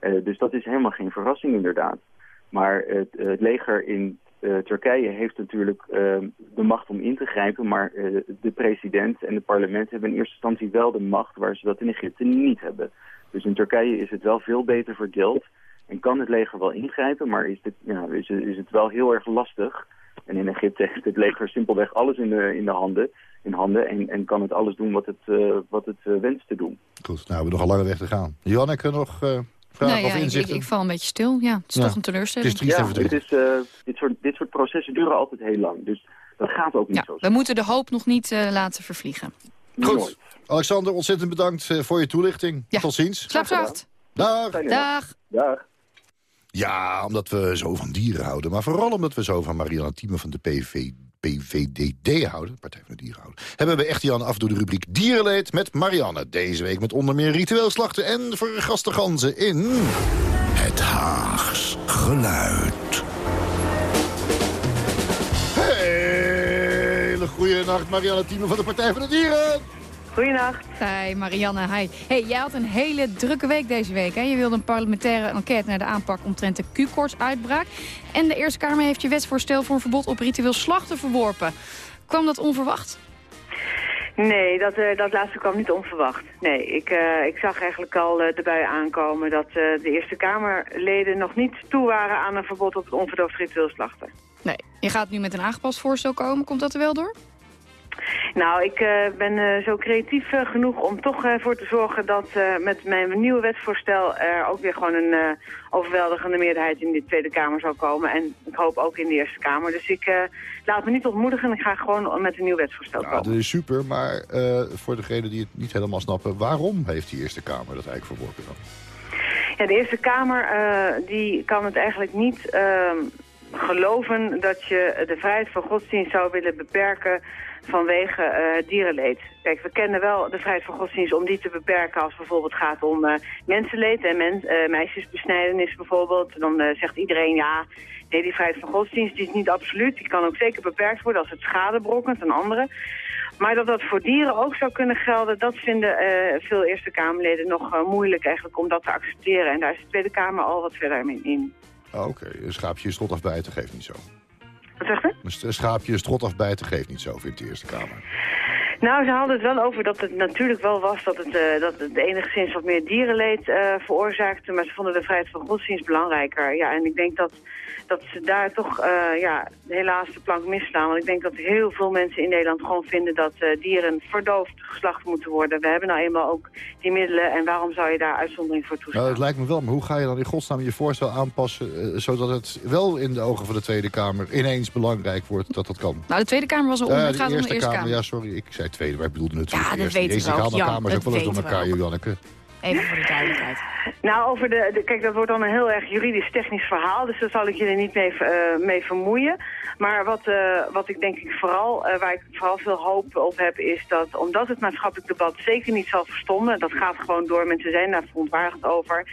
Uh, dus dat is helemaal geen verrassing inderdaad. Maar het, het leger in uh, Turkije heeft natuurlijk uh, de macht om in te grijpen, maar de president en het parlement hebben in eerste instantie wel de macht waar ze dat in Egypte niet hebben. Dus in Turkije is het wel veel beter verdeeld en kan het leger wel ingrijpen, maar is het, ja, is het wel heel erg lastig en in Egypte heeft het leger simpelweg alles in de, in de handen, in handen en, en kan het alles doen wat het, uh, wat het uh, wenst te doen. Goed, nou we hebben nog een lange weg te gaan. Janneke, nog uh, vragen nou, of ja, inzichten? Ik, ik val een beetje stil, ja. Het is ja. toch een teleurstelling. Het is triest ja, en verdrietig. Het is, dit, soort, dit soort processen duren altijd heel lang, dus dat gaat ook niet ja, zo We moeten de hoop nog niet laten vervliegen. Goed, Nooit. Alexander, ontzettend bedankt voor je toelichting. Ja. Tot ziens. Slaap zacht. Dag. Dag. Dag. Ja, omdat we zo van dieren houden. Maar vooral omdat we zo van Marianne Thieme van de PV, PVDD houden. Partij van de Dieren houden. Hebben we echt Jan af door de rubriek Dierenleed met Marianne. Deze week met onder meer ritueel slachten en vergaste ganzen in... Het Haags Geluid. Hele goede nacht, Marianne Thieme van de Partij van de Dieren. Goedenacht. Hi Marianne, hi. Hey, jij had een hele drukke week deze week. Hè? Je wilde een parlementaire enquête naar de aanpak omtrent de Q-koortsuitbraak. En de Eerste Kamer heeft je wetsvoorstel voor een verbod op ritueel slachten verworpen. Kwam dat onverwacht? Nee, dat, uh, dat laatste kwam niet onverwacht. Nee, ik, uh, ik zag eigenlijk al uh, erbij aankomen dat de Eerste Kamerleden nog niet toe waren aan een verbod op het onverdoofd ritueel slachten. Nee, je gaat nu met een aangepast voorstel komen. Komt dat er wel door? Nou, ik eh, ben eh, zo creatief eh, genoeg om toch ervoor te zorgen dat met mijn nieuwe wetsvoorstel er ook weer gewoon een overweldigende meerderheid in de Tweede Kamer zal komen. En ik hoop ook in de Eerste Kamer. Dus ik laat me niet ontmoedigen en ik ga gewoon met een nieuw wetsvoorstel Ja, komen. dat is super, maar voor degenen die het niet helemaal snappen... waarom heeft die Eerste Kamer dat eigenlijk verworpen dan? Ja, de Eerste Kamer die kan het eigenlijk niet ehm, geloven dat je de vrijheid van godsdienst zou willen beperken vanwege eh, dierenleed. Kijk, we kennen wel de vrijheid van godsdienst om die te beperken als het bijvoorbeeld gaat om uh, mensenleed en uh, meisjesbesnijdenis bijvoorbeeld. Dan zegt iedereen ja, nee, die vrijheid van godsdienst die is niet absoluut. Die kan ook zeker beperkt worden als het schade brokkent aan anderen. Maar dat dat voor dieren ook zou kunnen gelden, dat vinden veel Eerste Kamerleden nog moeilijk eigenlijk om dat te accepteren. En daar is de Tweede Kamer al wat verder in. Oh, Oké, een schaapje strot afbijten geeft niet zo. Wat zegt u? Een schaapje strot afbijten geeft niet zo, vindt de Eerste Kamer. Nou, ze hadden het wel over dat het natuurlijk wel was dat het, uh, dat het enigszins wat meer dierenleed uh, veroorzaakte. Maar ze vonden de vrijheid van godsdienst belangrijker. Ja, en ik denk dat dat ze daar toch uh, ja, helaas de plank misslaan. Want ik denk dat heel veel mensen in Nederland gewoon vinden dat uh, dieren verdoofd geslacht moeten worden. We hebben nou eenmaal ook die middelen en waarom zou je daar uitzondering voor toestaan? Nou, het lijkt me wel, maar hoe ga je dan in godsnaam je voorstel aanpassen... Uh, zodat het wel in de ogen van de Tweede Kamer ineens belangrijk wordt dat dat kan? Nou, de Tweede Kamer was al om, het gaat de om de Eerste Kamer. Kamer. Ja, sorry, ik zei Tweede, maar ik bedoelde natuurlijk ja, de Eerste. Dat weten Deze we ook, Kamer is ook wel eens door elkaar, Janneke. Even voor de duidelijkheid. Nou, over de, kijk, dat wordt dan een heel erg juridisch-technisch verhaal, dus daar zal ik er niet mee, uh, mee vermoeien. Maar wat, uh, wat ik denk ik vooral, uh, waar ik vooral veel hoop op heb, is dat omdat het maatschappelijk debat zeker niet zal verstommen, dat gaat gewoon door, mensen zijn daar verontwaardigd over,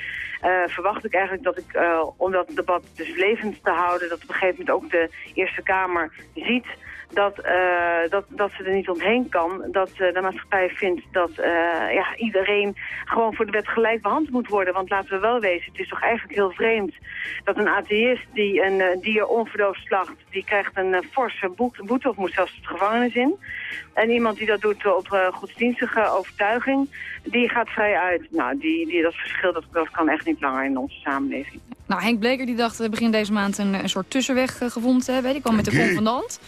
verwacht ik eigenlijk dat ik, om dat debat dus levend te houden, dat op een gegeven moment ook de Eerste Kamer ziet dat, uh, dat, dat ze er niet omheen kan. Dat uh, de maatschappij vindt dat uh, ja, iedereen gewoon voor de wet gelijk behandeld moet worden. Want laten we wel wezen, het is toch eigenlijk heel vreemd dat een atheïst die een dier onverdoofd slacht, die krijgt een forse boete of moet zelfs de gevangenis in. En iemand die dat doet op godsdienstige overtuiging, die gaat vrij uit. Nou, die, die, dat verschil dat, dat kan echt niet langer in onze samenleving. Nou, Henk Bleker die dacht begin deze maand een, een soort tussenweg gevonden te hebben. Die kwam met de convenant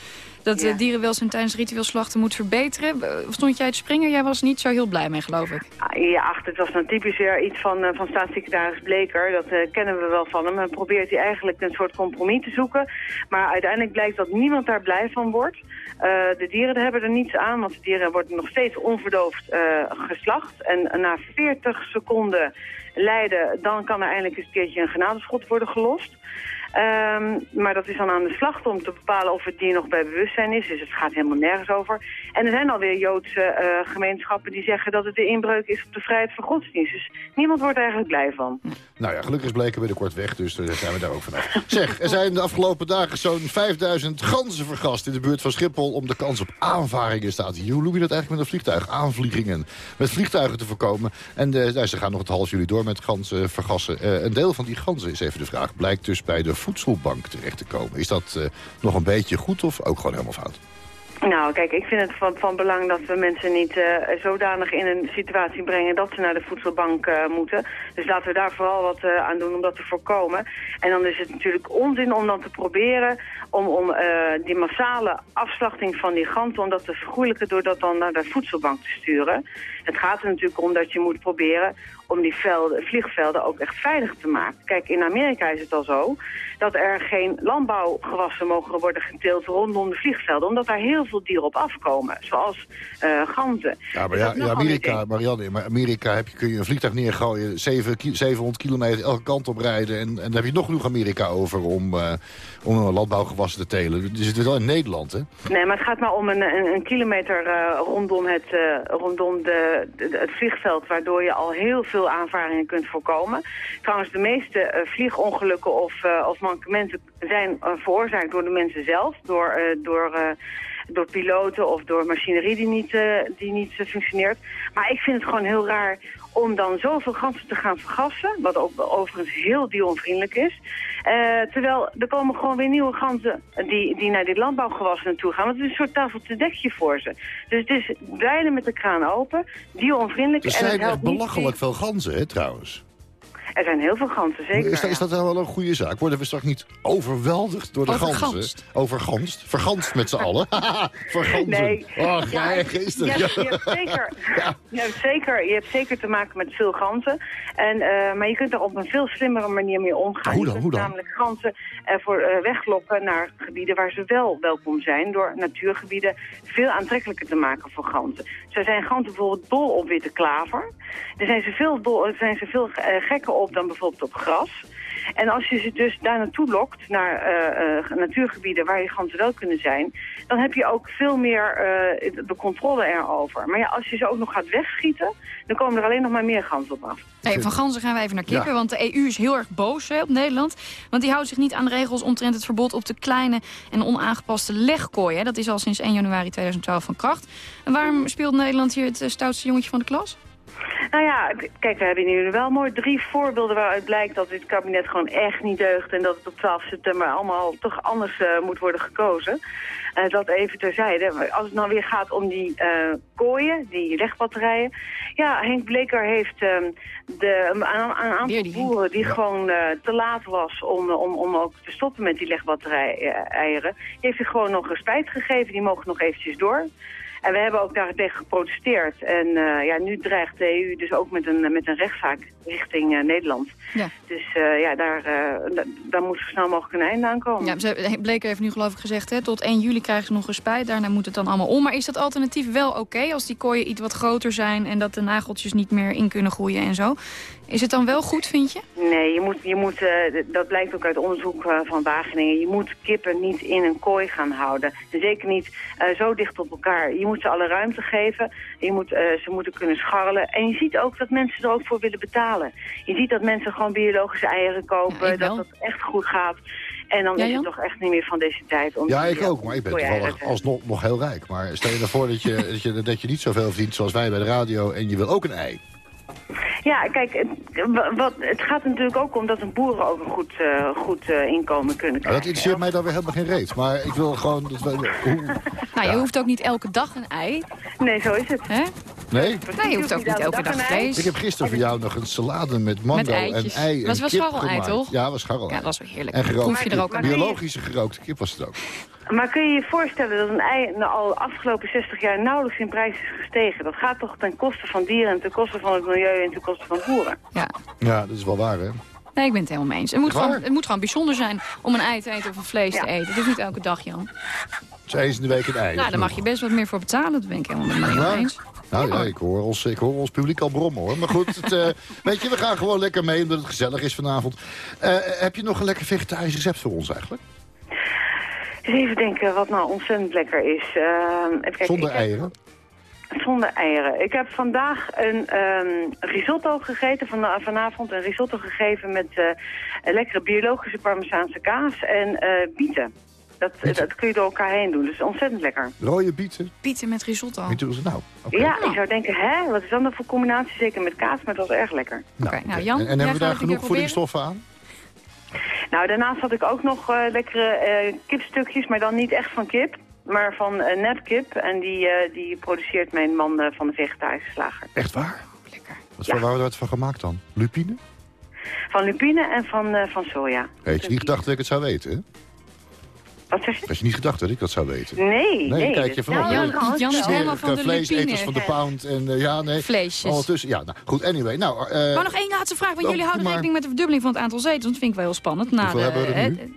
dat ja. dierenwelzijn tijdens ritueel slachten moet verbeteren. Stond jij te springen? Jij was niet zo heel blij mee, geloof ik. Ja, ach, het was dan typisch weer iets van, uh, van staatssecretaris Bleker. Dat uh, kennen we wel van hem. Dan probeert hij eigenlijk een soort compromis te zoeken. Maar uiteindelijk blijkt dat niemand daar blij van wordt. Uh, de dieren hebben er niets aan, want de dieren worden nog steeds onverdoofd geslacht. En na 40 seconden lijden, dan kan er eindelijk eens een keertje een genadeschot worden gelost. Um, maar dat is dan aan de slachter om te bepalen of het dier nog bij bewustzijn is. Dus het gaat helemaal nergens over. En er zijn alweer Joodse uh, gemeenschappen die zeggen dat het de inbreuk is op de vrijheid van godsdienst. Dus niemand wordt er eigenlijk blij van. Nou ja, gelukkig Bleken binnenkort weg, dus daar zijn we daar ook vanaf. zeg, er zijn de afgelopen dagen zo'n 5000 ganzen vergast in de buurt van Schiphol... om de kans op aanvaringen staat hier. Hoe noem je dat eigenlijk met een vliegtuig? Aanvliegingen. Met vliegtuigen te voorkomen. En uh, nou, ze gaan nog het half juli door met ganzen vergassen. Uh, een deel van die ganzen, is even de vraag, blijkt dus bij de voedselbank terecht te komen. Is dat uh, nog een beetje goed of ook gewoon helemaal fout? Nou, kijk, ik vind het van, van belang dat we mensen niet uh, zodanig in een situatie brengen dat ze naar de voedselbank uh, moeten. Dus laten we daar vooral wat aan doen om dat te voorkomen. En dan is het natuurlijk onzin om dan te proberen om, om die massale afslachting van die ganzen, om dat te vergoeilijken door dat dan naar de voedselbank te sturen. Het gaat er natuurlijk om dat je moet proberen om die velden, vliegvelden ook echt veilig te maken. Kijk, in Amerika is het al zo dat er geen landbouwgewassen mogen worden geteeld rondom de vliegvelden, omdat daar heel veel dieren op afkomen, zoals uh, ganzen. Ja, maar ja, ja Amerika, Marianne, maar Amerika heb je, kun je een vliegtuig neergooien, 7, 700 kilometer elke kant op rijden en, en dan heb je nog genoeg Amerika over om, uh, om landbouwgewassen te telen. Dus het is wel in Nederland, hè? Nee, maar het gaat maar om een, een, een kilometer uh, rondom, het, rondom de, het vliegveld, waardoor je al heel veel aanvaringen kunt voorkomen. Trouwens, de meeste uh, vliegongelukken of, uh, of mankementen zijn uh, veroorzaakt door de mensen zelf. Door, door, door piloten of door machinerie die niet, die niet functioneert. Maar ik vind het gewoon heel raar om dan zoveel ganzen te gaan vergassen. Wat ook overigens heel dieronvriendelijk is. terwijl er komen gewoon weer nieuwe ganzen die, die naar die landbouwgewassen naartoe gaan. Want het is een soort tafeltje dekje voor ze. Dus het is beide met de kraan open, dieronvriendelijk. Er zijn echt belachelijk veel ganzen, hè, trouwens. Er zijn heel veel ganzen, zeker. Is dat, is dat nou wel een goede zaak? Worden we straks niet overweldigd door de ganzen? Overganst. Overganst? Verganst met z'n allen? Verganzen. Nee. Oh, Ja, ja, je, geestig. hebt, je, hebt zeker, je, hebt zeker, je hebt zeker te maken met veel ganzen. En, eh, maar je kunt er op een veel slimmere manier mee omgaan. Hoe dan, hoe dan? namelijk ganzen ervoor eh, weglokken naar gebieden waar ze wel welkom zijn... door natuurgebieden veel aantrekkelijker te maken voor ganzen. Zo zijn ganzen bijvoorbeeld dol op witte klaver. Daar zijn ze veel, dol, er zijn ze veel eh, gekker op dan bijvoorbeeld op gras... En als je ze dus daar naartoe lokt, naar eh, eh, natuurgebieden waar je ganzen wel kunnen zijn, dan heb je ook veel meer eh, de controle erover. Maar ja, als je ze ook nog gaat wegschieten, dan komen er alleen nog maar meer ganzen op af. Nee, van ganzen gaan we even naar kippen, Ja. want de EU is heel erg boos hè, op Nederland. Want die houdt zich niet aan de regels omtrent het verbod op de kleine en onaangepaste legkooi. Hè. Dat is al sinds 1 januari 2012 van kracht. En waarom speelt Nederland hier het stoutste jongetje van de klas? Nou ja, kijk, we hebben hier wel mooi drie voorbeelden waaruit blijkt dat dit kabinet gewoon echt niet deugt. En dat het op 12 september allemaal toch anders eh, moet worden gekozen. Eh, dat even terzijde. Als het nou weer gaat om die eh, kooien, die legbatterijen. Ja, Henk Bleker heeft ehm, de, een, een, een aantal die Henk. boeren die gewoon te laat was om, om, om ook te stoppen met die legbatterij-eieren. Die heeft hij gewoon nog respijt gegeven. Die mogen nog eventjes door. En we hebben ook daartegen geprotesteerd. En eh, ja, nu dreigt de EU dus ook met een, met een rechtszaak richting eh, Nederland. Ja. Dus eh, ja, daar, da- daar moet zo snel mogelijk een einde aan komen. Ja, ze, Bleker heeft nu geloof ik gezegd, hè, tot 1 juli krijgen ze nog respijt. Daarna moet het dan allemaal om. Maar is dat alternatief wel oké als die kooien iets wat groter zijn... en dat de nageltjes niet meer in kunnen groeien en zo? Is het dan wel goed, vind je? Nee, je moet, je moet, eh, dat blijkt ook uit onderzoek eh, van Wageningen. Je moet kippen niet in een kooi gaan houden. En zeker niet eh, zo dicht op elkaar. Je moet ze alle ruimte geven. Je moet, eh, ze moeten kunnen scharrelen. En je ziet ook dat mensen er ook voor willen betalen. Je ziet dat mensen gewoon biologische eieren kopen. Ja, dat het echt goed gaat. En dan Ja, is het toch echt niet meer van deze tijd. Om Ja, ik ook, maar ik ben toevallig alsnog nog heel rijk. Maar stel je nou voor dat je, dat je, dat je niet zoveel verdient zoals wij bij de radio... en je wil ook een ei. Ja, kijk, wat, het gaat natuurlijk ook om dat een boeren ook een goed, eh, goed eh, inkomen kunnen Nou, dat krijgen. interesseert mij dan weer helemaal geen reet. Maar ik wil gewoon... Dat we, hoe, Nou, je hoeft ook niet elke dag een ei, Nee, zo is het. hè? Nee? Nee, je hoeft ook niet elke dag een vlees. Ik heb gisteren voor jou nog een salade met mango Met en ei en Was wel kip scharrelei, toch? Ja, was scharrelei. Ja, dat was wel heerlijk. En gerookte Proef je er ook kip. aan. Biologische gerookte kip was het ook. Maar kun je je voorstellen dat een ei nou al de afgelopen 60 jaar nauwelijks in prijs is gestegen? Dat gaat toch ten koste van dieren en ten koste van het milieu en ten koste van boeren? Ja. Ja, dat is wel waar, hè? Nee, ik ben het helemaal mee eens. Het moet, gewoon, het moet gewoon bijzonder zijn om een ei te eten of een vlees te eten. Dat is niet elke dag, Jan. Dus eens in de week een ei. Nou, daar mag je best wat meer voor betalen. Dat ben ik helemaal Ja. eens. Nou ja, ik hoor, ons, ik hoor ons publiek al brommen, hoor. Maar goed, het, eh, weet je, we gaan gewoon lekker mee omdat het gezellig is vanavond. Eh, heb je nog een lekker vegetarisch recept voor ons eigenlijk? Even denken wat nou ontzettend lekker is. Eh, even kijken, Zonder heb- eieren? Zonder eieren. Ik heb vandaag een ehm, risotto gegeten, van, vanavond een risotto gegeven met eh, een lekkere biologische parmezaanse kaas en eh, bieten. Dat, dat kun je door elkaar heen doen, dus ontzettend lekker. Rode bieten? Pieten met risotto. Wie doen ze nou? Oké. Ja, ik zou denken, hè, wat is dan dat voor combinatie? Zeker met kaas, maar dat was erg lekker. Oké, nou Jan, En, en hebben we daar genoeg voedingsstoffen aan? Nou, daarnaast had ik ook nog eh, lekkere eh, kipstukjes, maar dan niet echt van kip, maar van nepkip. En die, eh, die produceert mijn man eh, van de vegetarische slager. Echt waar? Lekker. Wat Ja. waar dat van gemaakt dan? Lupine? Van lupine en van, eh, van soja. Weet je niet gedacht dat ik het zou weten, hè? Wat zeg je? Had je niet gedacht dat ik dat zou weten? Nee, nee. kijk je dus- van nou, Jan is helemaal van de vleeseters lupine. van de pound en ja, nee. Vleesjes. Ondertussen, ja, nou goed, anyway. Nou, eh, Maar nog één laatste vraag, want Oh, jullie houden maar- rekening met de verdubbeling van het aantal zetels. Dat vind ik wel heel spannend. Na Hoeveel de, hebben we er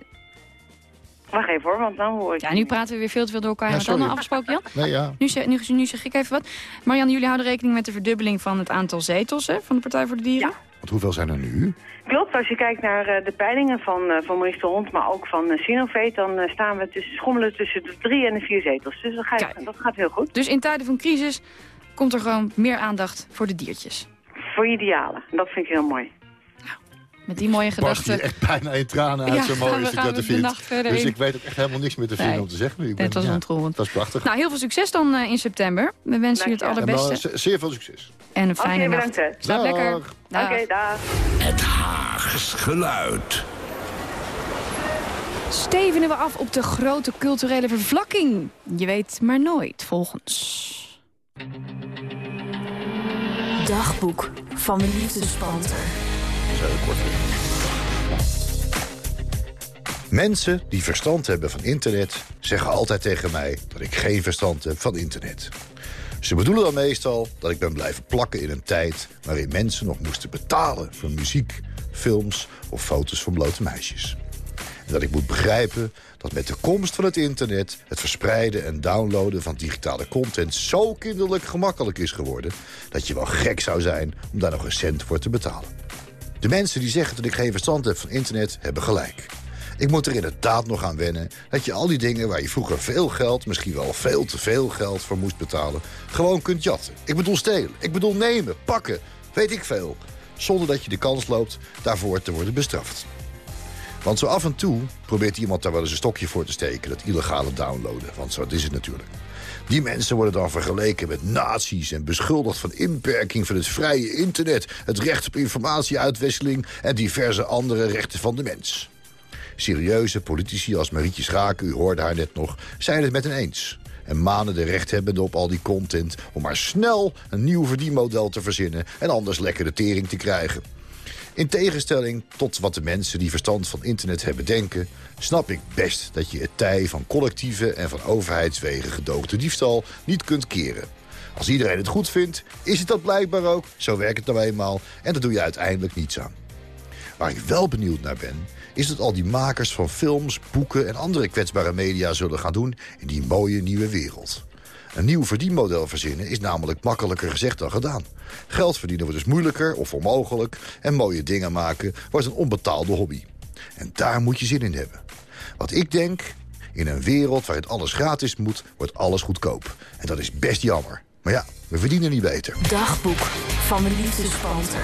Wacht even hoor, want dan hoor ik... Ja, nu praten we weer veel te veel door elkaar. Ja, dan sorry. afgesproken, Jan? nee, ja. Nu zeg, nu, nu zeg ik even wat. Marjan, jullie houden rekening met de verdubbeling van het aantal zetels hè, van de Partij voor de Dieren? Want hoeveel zijn er nu? Klopt, als je kijkt naar eh, de peilingen van, eh, van minister Hond, maar ook van uh, Sinovet, dan staan we tussen, schommelen tussen de drie en de vier zetels. Dus dat gaat, Kijk. dat gaat heel goed. Dus in tijden van crisis komt er gewoon meer aandacht voor de diertjes. Voor idealen. Dat vind ik heel mooi. Met die mooie gedachten. echt bijna in tranen uit, Ja, zo mooi is ik dat te vinden. Dus in. ik weet ook echt helemaal niks meer te vinden Nee. om te zeggen. Ik ben- ja, ontroerend. Dat is prachtig. Nou, heel veel succes dan eh, in september. We wensen jullie het Dank je. en wel, allerbeste. ze- zeer veel succes. En een fijne Oké, nacht. bedankt. Slaap Dag. lekker. Oké, Dag. dag. Het Haags geluid. Stevenen we af op de grote culturele vervlakking? Je weet maar nooit, volgens. Dagboek van de liefdespanter. Mensen die verstand hebben van internet zeggen altijd tegen mij dat ik geen verstand heb van internet. Ze bedoelen dan meestal dat ik ben blijven plakken in een tijd waarin mensen nog moesten betalen voor muziek, films of foto's van blote meisjes. En dat ik moet begrijpen dat met de komst van het internet... het verspreiden en downloaden van digitale content zo kinderlijk gemakkelijk is geworden... dat je wel gek zou zijn om daar nog een cent voor te betalen. De mensen die zeggen dat ik geen verstand heb van internet, hebben gelijk. Ik moet er inderdaad nog aan wennen dat je al die dingen waar je vroeger veel geld... misschien wel veel te veel geld voor moest betalen... gewoon kunt jatten. Ik bedoel stelen, ik bedoel nemen, pakken, weet ik veel. Zonder dat je de kans loopt daarvoor te worden bestraft. Want zo af en toe probeert iemand daar wel eens een stokje voor te steken... dat illegale downloaden, want zo is het natuurlijk. Die mensen worden dan vergeleken met nazi's... en beschuldigd van inperking van het vrije internet... het recht op informatieuitwisseling... en diverse andere rechten van de mens. Serieuze politici als Marietje Schaken, u hoorde haar net nog... zijn het met hen eens. En manen de rechthebbenden op al die content... om maar snel een nieuw verdienmodel te verzinnen... en anders lekker de tering te krijgen. In tegenstelling tot wat de mensen die verstand van internet hebben denken... snap ik best dat je het tij van collectieve en van overheidswegen gedoogde diefstal niet kunt keren. Als iedereen het goed vindt, is het dat blijkbaar ook. Zo werkt het nou eenmaal en daar doe je uiteindelijk niets aan. Waar ik wel benieuwd naar ben, is dat al die makers van films, boeken en andere kwetsbare media zullen gaan doen in die mooie nieuwe wereld. Een nieuw verdienmodel verzinnen is namelijk makkelijker gezegd dan gedaan. Geld verdienen wordt dus moeilijker of onmogelijk... en mooie dingen maken wordt een onbetaalde hobby. En daar moet je zin in hebben. Wat ik denk, in een wereld waarin alles gratis moet, wordt alles goedkoop. En dat is best jammer. Maar ja, we verdienen niet beter. Dagboek van de liefdespanter.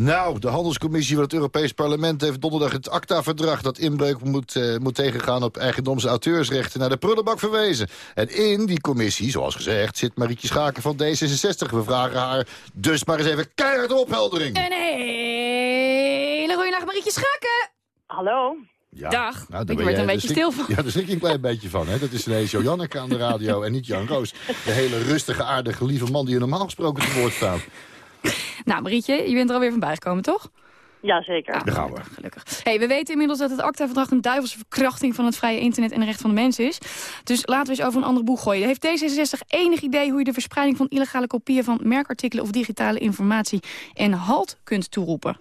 Nou, de handelscommissie van het Europees Parlement heeft donderdag het ACTA-verdrag... dat inbreuk moet, uh, moet tegengaan op eigendoms- en auteursrechten... naar de prullenbak verwezen. En in die commissie, zoals gezegd, zit Marietje Schaken van D66. We vragen haar dus maar eens even keihard opheldering. Een hele goede nacht, Marietje Schaken. Hallo. Ja, Dag. nou, Ik word er een beetje daar schrik- stil van. Ja, daar schrik je een klein beetje van. Hè? Dat is ineens Janneke aan de radio en niet Jan Roos. De hele rustige, aardige, lieve man die er normaal gesproken te woord staat. Nou, Marietje, je bent er alweer van bijgekomen, toch? Jazeker. Ah, Daar gaan we. Gelukkig. Hey, we weten inmiddels dat het ACTA-verdrag een duivelse verkrachting van het vrije internet en de recht van de mens is. Dus laten we eens over een andere boeg gooien. Heeft D66 enig idee hoe je de verspreiding van illegale kopieën van merkartikelen of digitale informatie en halt kunt toeroepen?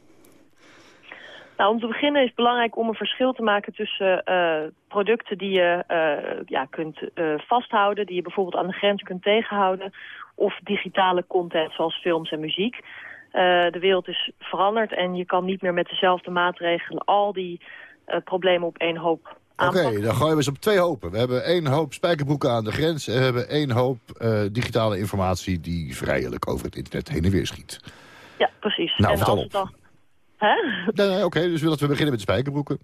Nou, om te beginnen is het belangrijk om een verschil te maken tussen eh, producten die je eh, ja, kunt eh, vasthouden, die je bijvoorbeeld aan de grens kunt tegenhouden, of digitale content zoals films en muziek. Eh, de wereld is veranderd en je kan niet meer met dezelfde maatregelen al die eh, problemen op één hoop Oké, aanpakken. dan gooien we ze op twee hopen. We hebben één hoop spijkerbroeken aan de grens... en we hebben één hoop eh, digitale informatie... die vrijelijk over het internet heen en weer schiet. Ja, precies. Nou, en vertel op. dan... Hè? Nee, nee, Oké, dus laten we beginnen met de spijkerbroeken.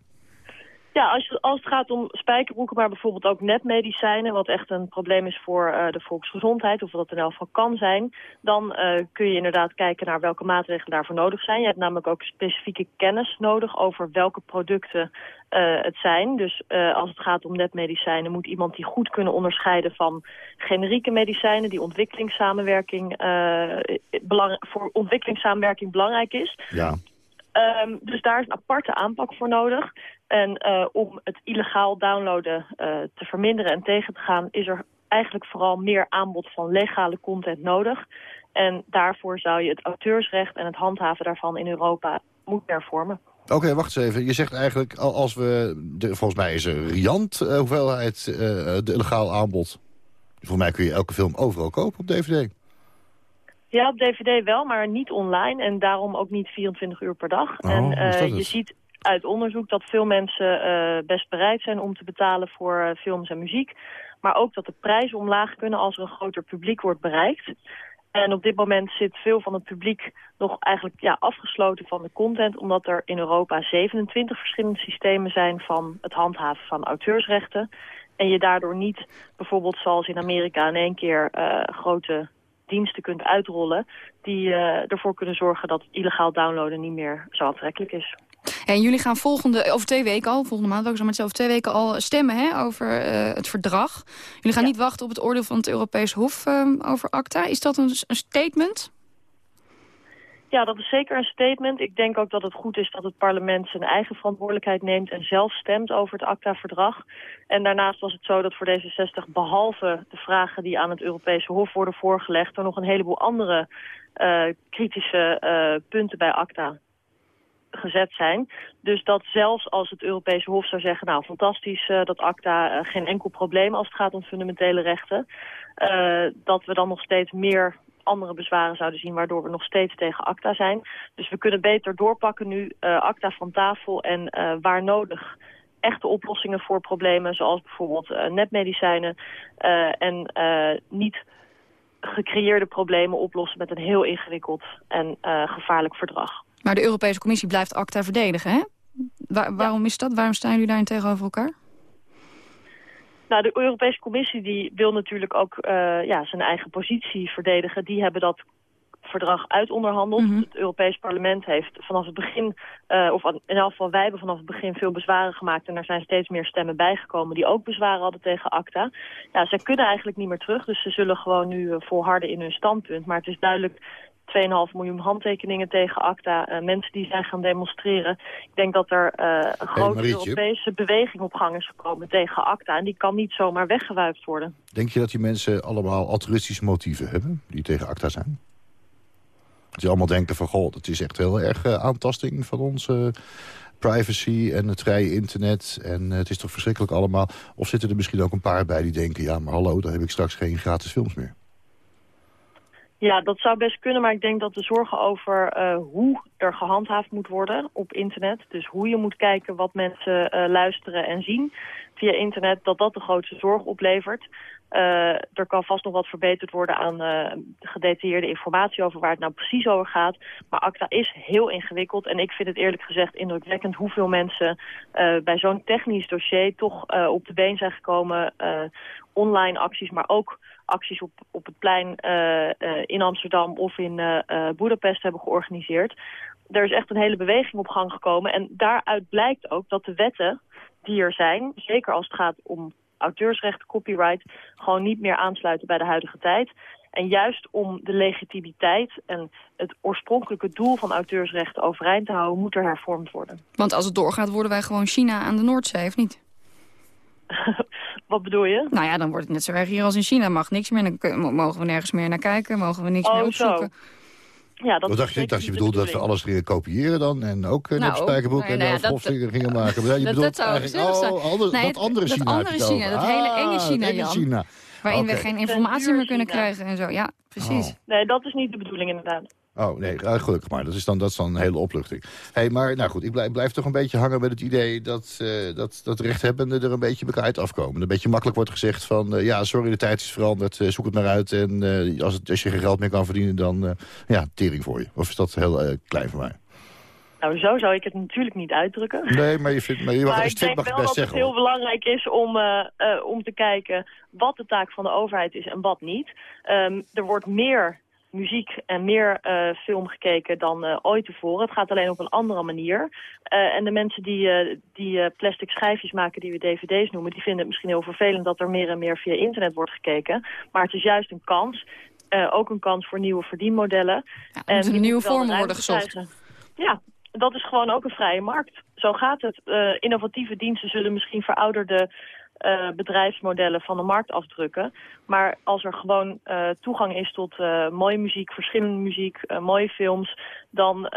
Ja, als, als het gaat om spijkerbroeken, maar bijvoorbeeld ook netmedicijnen... wat echt een probleem is voor eh, de volksgezondheid, of wat in elk geval kan zijn... dan eh, kun je inderdaad kijken naar welke maatregelen daarvoor nodig zijn. Je hebt namelijk ook specifieke kennis nodig over welke producten eh, het zijn. Dus als het gaat om netmedicijnen moet iemand die goed kunnen onderscheiden van generieke medicijnen... die ontwikkelingssamenwerking, belang, voor ontwikkelingssamenwerking belangrijk is... Ja. Ehm, dus daar is een aparte aanpak voor nodig. En eh, om het illegaal downloaden eh, te verminderen en tegen te gaan... is er eigenlijk vooral meer aanbod van legale content nodig. En daarvoor zou je het auteursrecht en het handhaven daarvan in Europa moeten hervormen. Oké, wacht eens even. Je zegt eigenlijk, al- als we... Volgens mij is er riant eh, hoeveelheid de illegaal aanbod. Volgens mij kun je elke film overal kopen op DVD. Ja, op DVD wel, maar niet online. En daarom ook niet 24 uur per dag. Oh, en is eh, je ziet uit onderzoek dat veel mensen eh, best bereid zijn om te betalen voor eh, films en muziek. Maar ook dat de prijzen omlaag kunnen als er een groter publiek wordt bereikt. En op dit moment zit veel van het publiek nog eigenlijk ja, afgesloten van de content... omdat er in Europa 27 verschillende systemen zijn van het handhaven van auteursrechten. En je daardoor niet bijvoorbeeld zoals in Amerika in één keer grote diensten kunt uitrollen... die eh, ervoor kunnen zorgen dat illegaal downloaden niet meer zo aantrekkelijk is. En jullie gaan volgende, over twee weken al, volgende maand ook zo met over twee weken al stemmen hè, over eh, het verdrag. Jullie gaan niet wachten op het oordeel van het Europees Hof eh, over ACTA. Is dat een, een statement? Ja, dat is zeker een statement. Ik denk ook dat het goed is dat het parlement zijn eigen verantwoordelijkheid neemt en zelf stemt over het ACTA-verdrag. En daarnaast was het zo dat voor D66, behalve de vragen die aan het Europese Hof worden voorgelegd, er nog een heleboel andere uh, kritische uh, punten bij ACTA gezet zijn. Dus dat zelfs als het Europese Hof zou zeggen... nou, fantastisch uh, dat ACTA geen enkel probleem als het gaat om fundamentele rechten... Dat we dan nog steeds meer andere bezwaren zouden zien... waardoor we nog steeds tegen ACTA zijn. Dus we kunnen beter doorpakken nu ACTA van tafel en waar nodig echte oplossingen voor problemen... zoals bijvoorbeeld netmedicijnen en niet gecreëerde problemen oplossen met een heel ingewikkeld en gevaarlijk verdrag. Maar de Europese Commissie blijft ACTA verdedigen, hè? waarom is dat? Waarom staan jullie daarin tegenover elkaar? Nou, de Europese Commissie die wil natuurlijk ook uh, ja, zijn eigen positie verdedigen. Die hebben dat verdrag uitonderhandeld. Mm -hmm. Het Europees Parlement heeft vanaf het begin, uh, of in elk geval wij hebben vanaf het begin veel bezwaren gemaakt. En er zijn steeds meer stemmen bijgekomen die ook bezwaren hadden tegen ACTA. Ja, zij kunnen eigenlijk niet meer terug, dus ze zullen gewoon nu uh, volharden in hun standpunt. Maar het is duidelijk 2,5 miljoen handtekeningen tegen ACTA. Uh, mensen die zijn gaan demonstreren. Ik denk dat er uh, een grote hey, Europese beweging op gang is gekomen tegen ACTA. En die kan niet zomaar weggewuifd worden. Denk je dat die mensen allemaal altruïstische motieven hebben die tegen ACTA zijn? Dat die allemaal denken van, goh, het is echt heel erg uh, aantasting van onze privacy en het vrije internet. En het is toch verschrikkelijk allemaal. Of zitten er misschien ook een paar bij die denken... ja, maar hallo, dan heb ik straks geen gratis films meer. Ja, dat zou best kunnen, maar ik denk dat de zorgen over uh, hoe er gehandhaafd moet worden op internet... dus hoe je moet kijken wat mensen uh, luisteren en zien via internet... dat dat de grootste zorg oplevert. Uh, er kan vast nog wat verbeterd worden aan gedetailleerde informatie... over waar het nou precies over gaat. Maar ACTA is heel ingewikkeld en ik vind het eerlijk gezegd indrukwekkend... hoeveel mensen bij zo'n technisch dossier toch op de been zijn gekomen... online acties, maar ook acties op, op het plein uh, uh, in Amsterdam of in uh, Boedapest hebben georganiseerd. Er is echt een hele beweging op gang gekomen. En daaruit blijkt ook dat de wetten die er zijn, zeker als het gaat om auteursrecht, copyright, gewoon niet meer aansluiten bij de huidige tijd. En juist om de legitimiteit en het oorspronkelijke doel van auteursrechten overeind te houden, moet er hervormd worden. Want als het doorgaat, worden wij gewoon China aan de Noordzee, of niet? Wat bedoel je? Nou ja, dan wordt het net zo erg hier als in China. Mag niks meer, dan mogen we nergens meer naar kijken, mogen we niks oh, meer opzoeken. Zo. Ja, dat Wat dacht je? Dacht je bedoelde dat we alles gingen kopiëren dan? En ook nou, spijkerboek nou, en nou, ja, gingen maken? Maar je dat, dat zou zijn. Oh, ander, nee, dat andere China. Dat andere China, dat hele enge ah, China, enge China. Waarin okay. we geen informatie meer kunnen krijgen en zo. Ja, precies. Oh. Nee, dat is niet de bedoeling inderdaad. Oh, nee, gelukkig maar. Dat is dan, dat is dan een hele opluchting. hey, maar nou goed, ik blijf, blijf, toch een beetje hangen met het idee... dat, uh, dat, dat rechthebbenden er een beetje uit afkomen. Een beetje makkelijk wordt gezegd van... Uh, ja, sorry, de tijd is veranderd, uh, zoek het maar uit. En als, het, als je geen geld meer kan verdienen, dan ja, tering voor je. Of is dat heel klein voor mij? Nou, zo zou ik het natuurlijk niet uitdrukken. Nee, maar je vindt, maar je mag, maar ik denk mag wel dat zeggen, het heel belangrijk is om, om te kijken wat de taak van de overheid is en wat niet. Um, er wordt meer muziek en meer uh, film gekeken dan uh, ooit tevoren. Het gaat alleen op een andere manier. Uh, en de mensen die, die plastic schijfjes maken die we dvd's noemen... die vinden het misschien heel vervelend dat er meer en meer via internet wordt gekeken. Maar het is juist een kans. ook een kans voor nieuwe verdienmodellen. Ja, en er nieuwe vormen worden gezocht. Krijgen. Ja, dat is gewoon ook een vrije markt. Zo gaat het. innovatieve diensten zullen misschien verouderde uh, bedrijfsmodellen van de markt afdrukken. Maar als er gewoon uh, toegang is tot uh, mooie muziek, verschillende muziek, mooie films... dan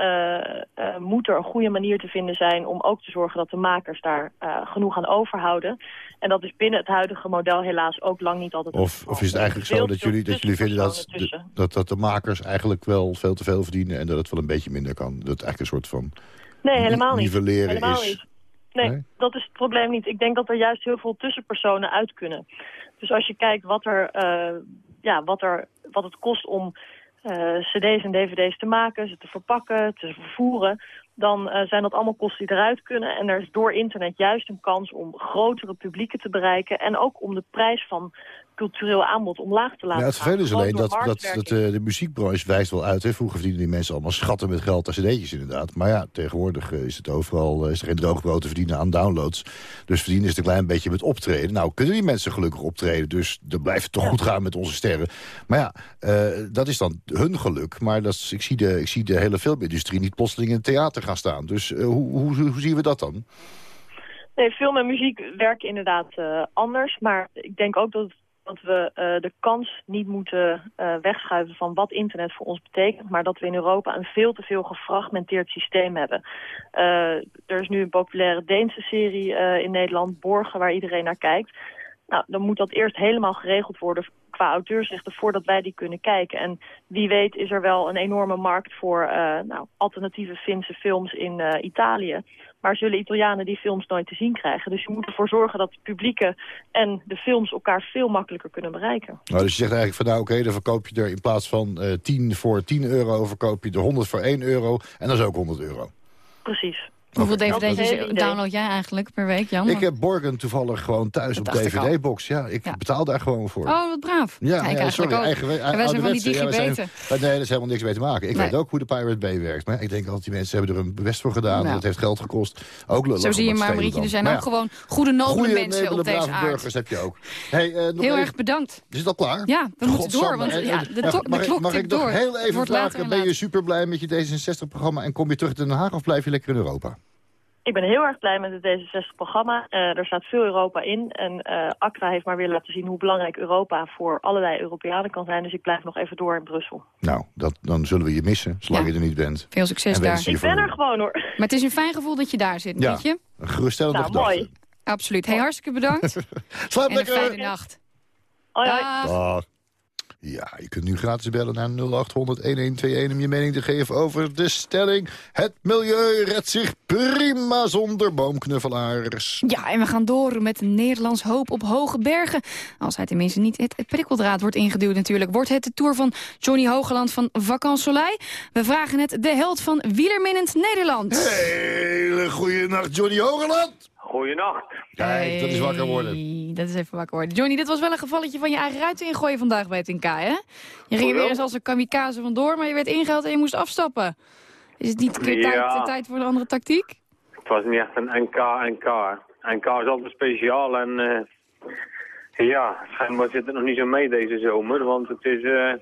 moet er een goede manier te vinden zijn om ook te zorgen dat de makers daar genoeg aan overhouden. En dat is binnen het huidige model helaas ook lang niet altijd... Of, of is het eigenlijk zo dat jullie, dat jullie vinden dat de, dat, dat de makers eigenlijk wel veel te veel verdienen... en dat het wel een beetje minder kan? Dat het eigenlijk een soort van nee, helemaal niet. nivelleren helemaal is... Niet. Nee, nee, dat is het probleem niet. Ik denk dat er juist heel veel tussenpersonen uit kunnen. Dus als je kijkt wat, er, uh, ja, wat, er, wat het kost om uh, cd's en dvd's te maken, ze te verpakken, te vervoeren... dan uh, zijn dat allemaal kosten die eruit kunnen. En er is door internet juist een kans om grotere publieken te bereiken... en ook om de prijs van cultureel aanbod omlaag te laten Ja, het gaan. is alleen dat, dat, dat eh, de muziekbranche wijst wel uit. Hè. Vroeger verdienden die mensen allemaal schatten met geld aan cd'tjes inderdaad. Maar ja, tegenwoordig eh, is het overal eh, is er geen droogbrood te verdienen aan downloads. Dus verdienen is het een klein beetje met optreden. Nou, kunnen die mensen gelukkig optreden. Dus er blijft het toch goed gaan met onze sterren. Maar ja, dat is dan hun geluk. Maar dat is, ik, zie de, ik zie de hele filmindustrie niet plotseling in het theater gaan staan. Dus hoe, hoe, hoe zien we dat dan? Nee, film en muziek werken inderdaad anders. Maar ik denk ook dat, dat we eh, de kans niet moeten eh, wegschuiven van wat internet voor ons betekent. Maar dat we in Europa een veel te veel gefragmenteerd systeem hebben. Eh, er is nu een populaire Deense serie in Nederland, Borgen, waar iedereen naar kijkt. Nou, dan moet dat eerst helemaal geregeld worden qua auteursrechten voordat wij die kunnen kijken. En wie weet is er wel een enorme markt voor nou, alternatieve Finse films in Italië. Maar zullen Italianen die films nooit te zien krijgen. Dus je moet ervoor zorgen dat het publieke en de films elkaar veel makkelijker kunnen bereiken. Nou, dus je zegt eigenlijk van nou oké, dan verkoop je er in plaats van eh 10 voor 10 euro... verkoop je er 100 voor 1 euro en dat is ook 100 euro. Precies. Hoeveel Dat idee. download jij eigenlijk per week, Jan? Ik heb Borgen toevallig gewoon thuis Dat op. DVD-box. Ja, ik Ja. betaal daar gewoon voor. Oh, wat braaf. Ja, Kijk, ja, sorry, eigen, wij zijn van die. Ja, nee, daar is helemaal niks mee te maken. Ik Nee. weet ook hoe de Pirate Bay werkt. Maar ik denk altijd, die mensen hebben er hun best voor gedaan. Nou. Dat heeft geld gekost. Ook lullig, Zo zie je maar, Marietje, er zijn Maar ook ja, gewoon goede, nobele goede, mensen nobele, op deze brave aard. burgers heb je ook. Hey, eh, nog Heel even- erg bedankt. Is het al klaar? Ja, we moeten door, want de, klok Mag ik tikt nog door. heel even vragen, en ben je super blij met je D66-programma... en kom je terug in Den Haag of blijf je lekker in Europa? Ik ben heel erg blij met het D66-programma. er staat veel Europa in. En eh Accra heeft maar weer laten zien hoe belangrijk Europa voor allerlei Europeanen kan zijn. Dus ik blijf nog even door in Brussel. Nou, dat, dan zullen we je missen, zolang Ja. je er niet bent. Veel succes daar. Ik ben er gewoon hoor. Maar het is een fijn gevoel dat je daar zit, Ja. weet je? Een geruststellende Nou, mooi. Absoluut. Hey, hartstikke bedankt. Slaap en een lekker! fijne nacht. Hoi, hoi. Dag. Ja, je kunt nu gratis bellen naar 0800-1121 om je mening te geven over de stelling. Het milieu redt zich prima zonder boomknuffelaars. Ja, en we gaan door met Nederlands hoop op hoge bergen. Als hij tenminste niet het, het prikkeldraad wordt ingeduwd natuurlijk. Wordt het de tour van Johnny Hogeland van Vakant Soleil? We vragen het de held van Wielerminnend Nederland. Hele goede nacht, Johnny Hogeland. Goeienacht. Kijk, dat is wakker worden. Hey, dat is even wakker worden. Johnny, dit was wel een gevalletje van je eigen ruiten ingooien vandaag bij het NK, hè? Je ging er weer eens als een kamikaze vandoor, maar je werd ingehaald en je moest afstappen. Is het niet een keer Ja. tijd, tijd voor een andere tactiek? Het was niet echt een NK-NK. NK is altijd speciaal en eh, ja, schijnbaar zit het nog niet zo mee deze zomer, want het is eh,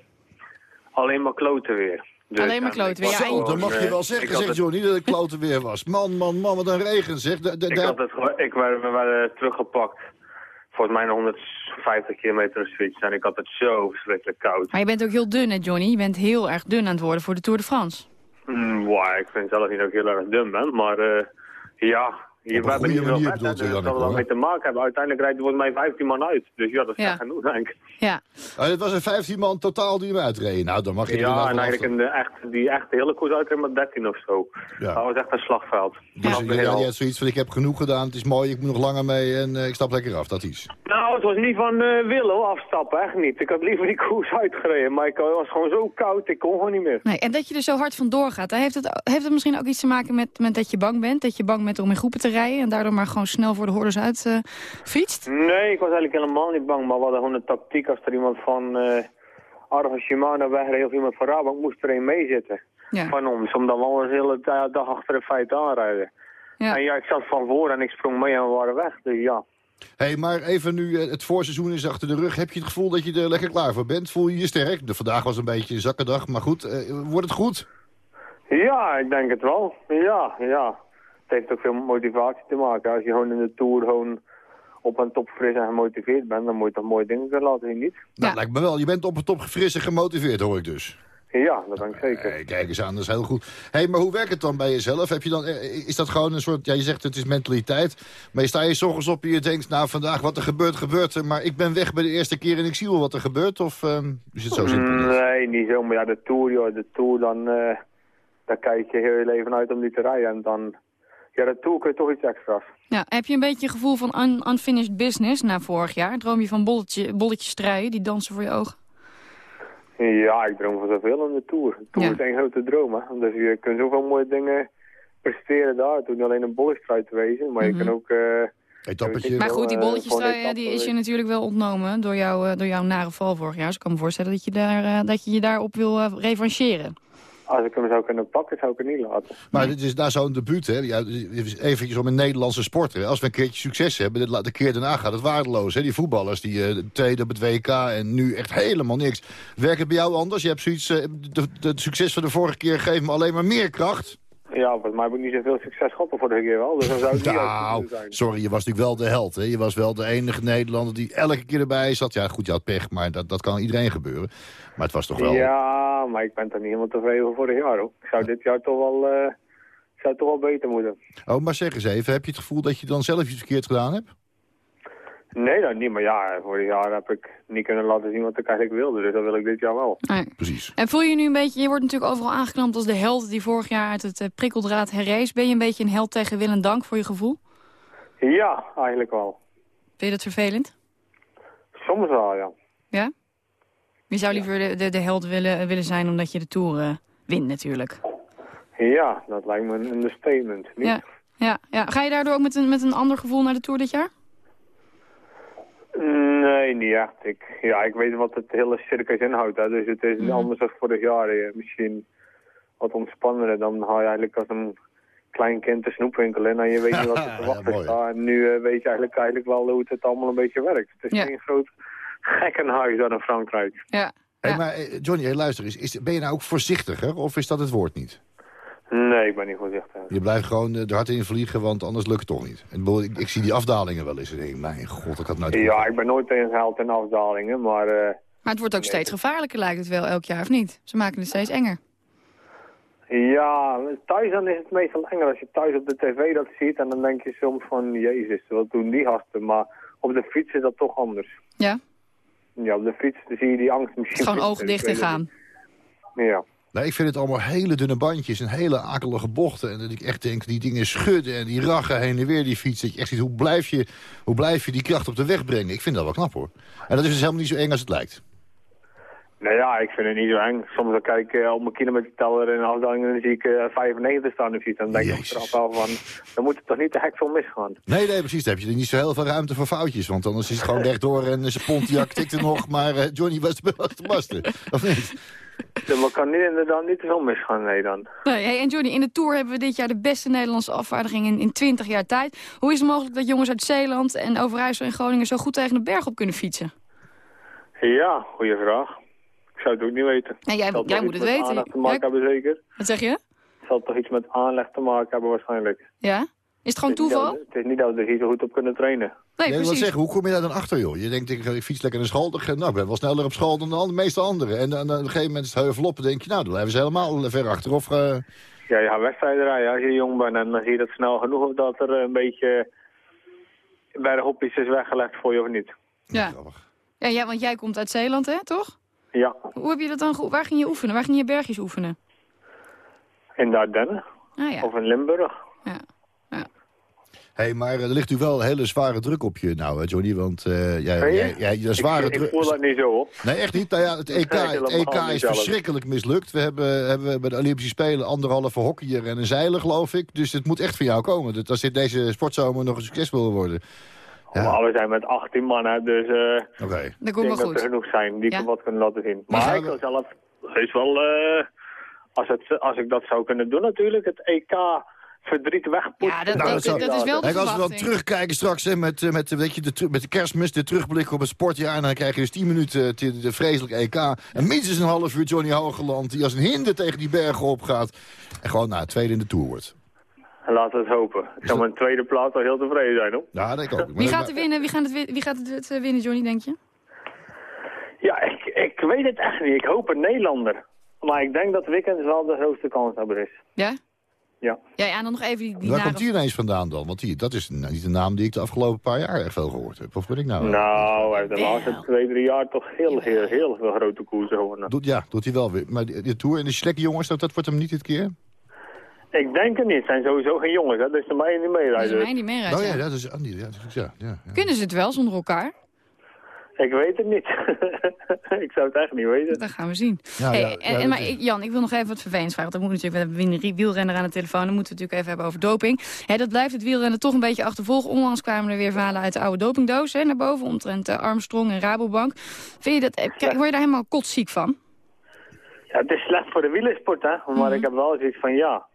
alleen maar kloten weer. Dus, Alleen maar en kloten weer, ja, dan mag je gewoon, wel eh, zeggen, zegt het- Johnny, dat het klote weer was. Man, man, man, wat een regen, zeg. De, de, Ik had het gewoon, ik werd, we werden teruggepakt. Volgens mij nog 150 kilometer switch en ik had het zo verschrikkelijk koud. Maar je bent ook heel dun, hè, Johnny? Je bent heel erg dun aan het worden voor de Tour de France. Mm, wow, ik vind zelf niet dat ik heel erg dum ben, maar eh, ja, hier Op een goede manier bedoelt u dan dat hoor. mee te maken hebben. Uiteindelijk rijdt er volgens mij 15 man uit, dus ja, dat is Ja. echt genoeg, denk ik. Ja. Ah, het was een 15 man totaal die hem uitreden. Nou, dan mag je Ja, en wel eigenlijk een, eh, echt, die echt hele koers uitreed met 13 of zo. Ja. Dat was echt een slagveld. Dus je, de je had zoiets van, ik heb genoeg gedaan, het is mooi, ik moet nog langer mee en eh, ik stap lekker af, dat is. Nou, het was niet van eh willen afstappen, echt niet. Ik had liever die koers uitgereden, maar ik was gewoon zo koud, ik kon gewoon niet meer. Nee, en dat je er zo hard van doorgaat, heeft, het, heeft het misschien ook iets te maken met, met dat je bang bent? Dat je bang bent om in groepen te rijden en daardoor maar gewoon snel voor de hordes uit eh, fietst? Nee, ik was eigenlijk helemaal niet bang, maar we hadden gewoon een tactiek als er iemand van eh Argo Shimano wegreed of iemand van Rabank moest er een meezitten. Ja. Van ons, omdat we anders de hele da- dag achter de feiten aanrijden. Ja. En ja, ik zat van voor en ik sprong mee en we waren weg, dus ja. Hé, hey, maar even nu, eh, het voorseizoen is achter de rug. Heb je het gevoel dat je er lekker klaar voor bent? Voel je je sterk? De, vandaag was een beetje een zakkendag, maar goed, eh, wordt het goed? Ja, ik denk het wel. Ja, ja. Het heeft ook veel met motivatie te maken. Als je gewoon in de Tour gewoon op een top fris en gemotiveerd bent, dan moet je toch mooie dingen kunnen laten zien, niet? Nou, Ja. lijkt me wel. Je bent op het top gefrist en gemotiveerd, hoor ik dus. Ja, dat denk ik zeker. Hey, kijk eens aan, dat is heel goed. Hé, hey, maar hoe werkt het dan bij jezelf? Heb je dan, eh, is dat gewoon een soort, ja, je zegt het is mentaliteit. Maar je sta je 's ochtends op en je denkt, nou vandaag wat er gebeurt, gebeurt er. Maar ik ben weg bij de eerste keer en ik zie wel wat er gebeurt. Of ehm, is het zo simpel? Nee, niet zo. Maar ja, de Tour, joh, de Tour, dan, eh daar kijk je heel je leven uit om die te rijden. En dan, ja, de Tour kun je toch iets extra's. Ja, heb je een beetje een gevoel van un- unfinished business na vorig jaar? Droom je van bolletje, bolletjes truien die dansen voor je ogen? Ja, ik droom van zoveel in de Tour. De Tour Ja. is één grote droom, hè. Dus je kunt zoveel mooie dingen presteren daar. Het hoeft niet alleen een bollestruit te wezen, maar Mhm. je kan ook... eh, Etappetje. Maar goed, die Eh, bolletjes een die is je natuurlijk wel ontnomen door, jou, eh, door jouw nare val vorig jaar. Dus ik kan me voorstellen dat je, daar, dat je je daarop wil revancheren. Als ik hem zou kunnen pakken, zou ik het niet laten. Maar dit is na zo'n debuut, hè, ja, eventjes om een Nederlandse sporter. hè. Als we een keertje succes hebben, de, de keer daarna gaat het waardeloos. Hè. Die voetballers, die eh, tweede op het WK en nu echt helemaal niks. Werkt het bij jou anders? Je hebt zoiets, eh, de, de, het succes van de vorige keer geeft me alleen maar meer kracht. Ja, volgens mij heb ik niet zoveel succes gehad de vorige keer wel. Dus dan zou Nou, zijn. sorry, je was natuurlijk wel de held. Hè. Je was wel de enige Nederlander die elke keer erbij zat. Ja, goed, je had pech, maar dat, dat kan iedereen gebeuren. Maar het was toch wel... Ja, maar ik ben toch niet helemaal tevreden over vorig jaar hoor. Ik zou dit jaar toch wel, eh, zou toch wel beter moeten. Oh, maar zeg eens even, heb je het gevoel dat je dan zelf iets verkeerd gedaan hebt? Nee, dat niet. Maar ja, vorig jaar heb ik niet kunnen laten zien wat ik eigenlijk wilde. Dus dat wil ik dit jaar wel. Nee. Precies. En voel je je nu een beetje, je wordt natuurlijk overal aangeklampt als de held die vorig jaar uit het eh, prikkeldraad herrees. Ben je een beetje een held tegen wil en dank voor je gevoel? Ja, eigenlijk wel. Vind je dat vervelend? Soms wel, ja. Ja? Je zou liever de, de, de held willen, willen zijn omdat je de Tour eh, wint natuurlijk. Ja, dat lijkt me een understatement. Niet? Ja, ja, ja. Ga je daardoor ook met een, met een ander gevoel naar de Tour dit jaar? Nee, niet echt. Ik, ja, ik weet wat het hele circus inhoudt. Hè. Dus het is Mhm. anders dan vorig jaar. eh, Misschien wat ontspannender. Dan ga je eigenlijk als een klein kind de snoepwinkel in en je weet niet wat er te Ja, wachten staat. En nu eh, weet je eigenlijk, eigenlijk wel hoe het allemaal een beetje werkt. Het is Ja. geen groot gekkenhuis daar in Frankrijk. Ja. Hey, Ja. maar eh, Johnny, hey, luister, is, is, ben je nou ook voorzichtiger of is dat het woord niet? Nee, ik ben niet voorzichtig. Je blijft gewoon eh, er hard in vliegen, want anders lukt het toch niet. En, bedoel, ik, ik zie die afdalingen wel eens en denk, mijn god, ik had nooit... Ja, ik ben nooit tegengehaald in afdalingen, maar... eh, Maar het wordt ook steeds gevaarlijker lijkt het wel elk jaar, of niet? Ze maken het steeds enger. Ja, thuis dan is het meestal enger. Als je thuis op de tv dat ziet, en dan denk je soms van, jezus, wat doen die gasten? Maar op de fiets is dat toch anders. Ja? Ja, op de fiets dan zie je die angst misschien... Gewoon Ik dicht en gaan. Ja. Nee, ik vind het allemaal hele dunne bandjes en hele akelige bochten. En dat ik echt denk, die dingen schudden en die rachen heen en weer die fiets. Dat je echt ziet, hoe blijf je, hoe blijf je die kracht op de weg brengen? Ik vind dat wel knap hoor. En dat is dus helemaal niet zo eng als het lijkt. Nou ja, ik vind het niet zo eng. Soms dan kijk ik eh, op mijn kilometerteller in de afdaling en dan zie ik eh 95 staan op fiets. Dan denk ik achteraf wel van, dan moet het toch niet te hek veel misgaan. Nee, nee, precies. Dan heb je er niet zo heel veel ruimte voor foutjes. Want anders is het gewoon rechtdoor en zijn Pontiac tikt er nog. Maar eh, Johnny was de achterbaste. Of niet? Maar kan niet, inderdaad niet te veel misgaan, nee dan. Nee, hey, en Johnny, in de Tour hebben we dit jaar de beste Nederlandse afvaardiging in, in 20 jaar tijd. Hoe is het mogelijk dat jongens uit Zeeland en Overijssel en Groningen zo goed tegen de berg op kunnen fietsen? Ja, goede vraag. Ik zou het ook niet weten. Nee, jij, Zal jij toch moet iets het met weten. aanleg te maken hebben zeker? wat zeg je? Het zal toch iets met aanleg te maken hebben waarschijnlijk. Ja? Is het gewoon Het toeval? Het is niet dat we er hier zo goed op kunnen trainen. Nee, Nee, ik wil precies. zeggen, hoe kom je daar dan achter, joh? Je denkt, ik, ik fiets lekker naar school. Dan, nou, ik ben wel sneller op school dan de meeste anderen. En dan op een gegeven moment is het heuvelop. Dan denk je, nou, dan blijven ze helemaal ver achter. Of, eh, Ja, je gaat wedstrijden rijden als je jong bent en dan zie je dat snel genoeg of dat er een beetje bij de hoppies is weggelegd voor je of niet. Ja. Ja, ja, want jij komt uit Zeeland, hè, toch? Ja, Hoe heb je dat dan ge- Waar ging je oefenen? Waar ging je bergjes oefenen? in de Ardennen Ah ja. of in Limburg. ja. hey, maar eh, er ligt nu wel een hele zware druk op je nou, Johnny. Want eh jij, jij, jij, de zware ik, ik druk... voel dat niet zo op. Nee, echt niet. Nou ja, het EK, het EK niet is verschrikkelijk mislukt. We hebben, hebben bij de Olympische Spelen anderhalve hockeyer en een zeiler, geloof ik. Dus het moet echt van jou komen. Dat als dit deze sportzomer nog een succes wil worden. Ja. Maar we zijn met 18 man, hè, dus eh, Oké. Dat ik denk dat er genoeg zijn die Ja. wat kunnen laten zien. Maar Maar ik wil zelf, is wel, eh, als, het, als ik dat zou kunnen doen natuurlijk, het EK verdriet wegpoetsen. Ja, dat, Nou, dat, dat dat, zou- is wel de Kijk, als we dan terugkijken straks hè, met, eh, met, weet je, de, met de kerstmis, de terugblik op het sportjaar... en dan krijg je dus 10 minuten eh, de, de vreselijke EK... en minstens een half uur Johnny Hogeland... die als een hinder tegen die bergen opgaat... en gewoon nou, tweede in de Tour wordt. Laten we het hopen. Ik zou mijn tweede plaats wel heel tevreden zijn, hoor. Ja, dat denk ik ook. Wie gaat er winnen? Wie gaat het, wi- wie gaat het eh, winnen, Johnny, denk je? Ja, ik, ik weet het echt niet. Ik hoop een Nederlander. Maar ik denk dat Wickens wel de grootste kanshebber is. Ja? Ja. Ja, ja, dan nog even die, die Waar nare- komt die ineens vandaan dan? Want die, dat is nou, niet een naam die ik de afgelopen paar jaar echt veel gehoord heb. Of ben ik nou... Nou, hij heeft de laatste twee, drie jaar toch heel, heel, heel veel grote koersen gewonnen. Doet, ja, doet hij wel weer. Maar de, de Tour en de Schlek jongens, dat, dat wordt hem niet dit keer? Ik denk het niet. Het zijn sowieso geen jongens, hè. Dus er maar één die Dat is meerijdt. er dus. mij die meerijdt. oh ja, dat is Andy. Ja, dat is- ja, ja, ja. Kunnen ze het wel zonder elkaar? Ik weet het niet. ik zou het echt niet weten. Dat gaan we zien. Ja, Hey, ja, en, ja, en, maar dat- ik- Jan, ik wil nog even wat vervelends vragen. want Dat moet natuurlijk, we hebben een wielrenner aan de telefoon. Dan moeten we het natuurlijk even hebben over doping. Hè, dat blijft het wielrennen toch een beetje achtervolgen. Onlangs kwamen er weer verhalen uit de oude dopingdoos hè, naar boven. Omtrent eh, Armstrong en Rabobank. Vind je dat, eh, kijk, word je daar helemaal kotsziek van? Ja, het is slecht voor de wielersport, hè. Maar Mhm. ik heb wel zoiets van, ja...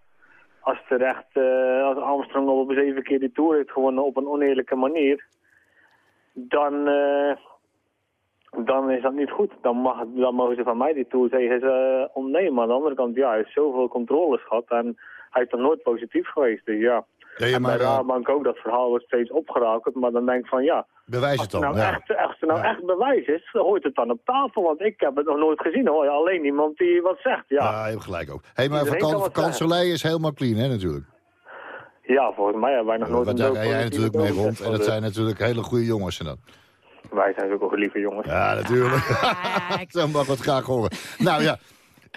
Als er echt, eh, als Armstrong al op zeven keer die Tour heeft gewonnen op een oneerlijke manier... Dan, eh, dan is dat niet goed. Dan, mag, dan mogen ze van mij die Tour tegen ze eh, ontnemen. Maar aan de andere kant, ja, hij heeft zoveel controles gehad. En hij is toch nooit positief geweest. Dus ja, Ja, ja, en bij maar eh, Rabobank ook, dat verhaal wordt steeds opgerakeld. Maar dan denk ik van, ja... bewijs Als het er dan. nou, ja. echt, als er nou Ja. echt bewijs is, dan hoort het dan op tafel. Want ik heb het nog nooit gezien. Dan hoor je alleen iemand die wat zegt. Ja, Ja, je hebt gelijk ook. Hey, maar Iedereen kan vakan wat vakantselei is helemaal clean, hè, natuurlijk. ja volgens mij hebben wij nog nooit Want een daar ga jij natuurlijk mee rond. En dat zijn natuurlijk hele goede jongens. En dat. Wij zijn ook wel lieve jongens. Ja, natuurlijk. Zo mag ik het graag horen. Nou ja.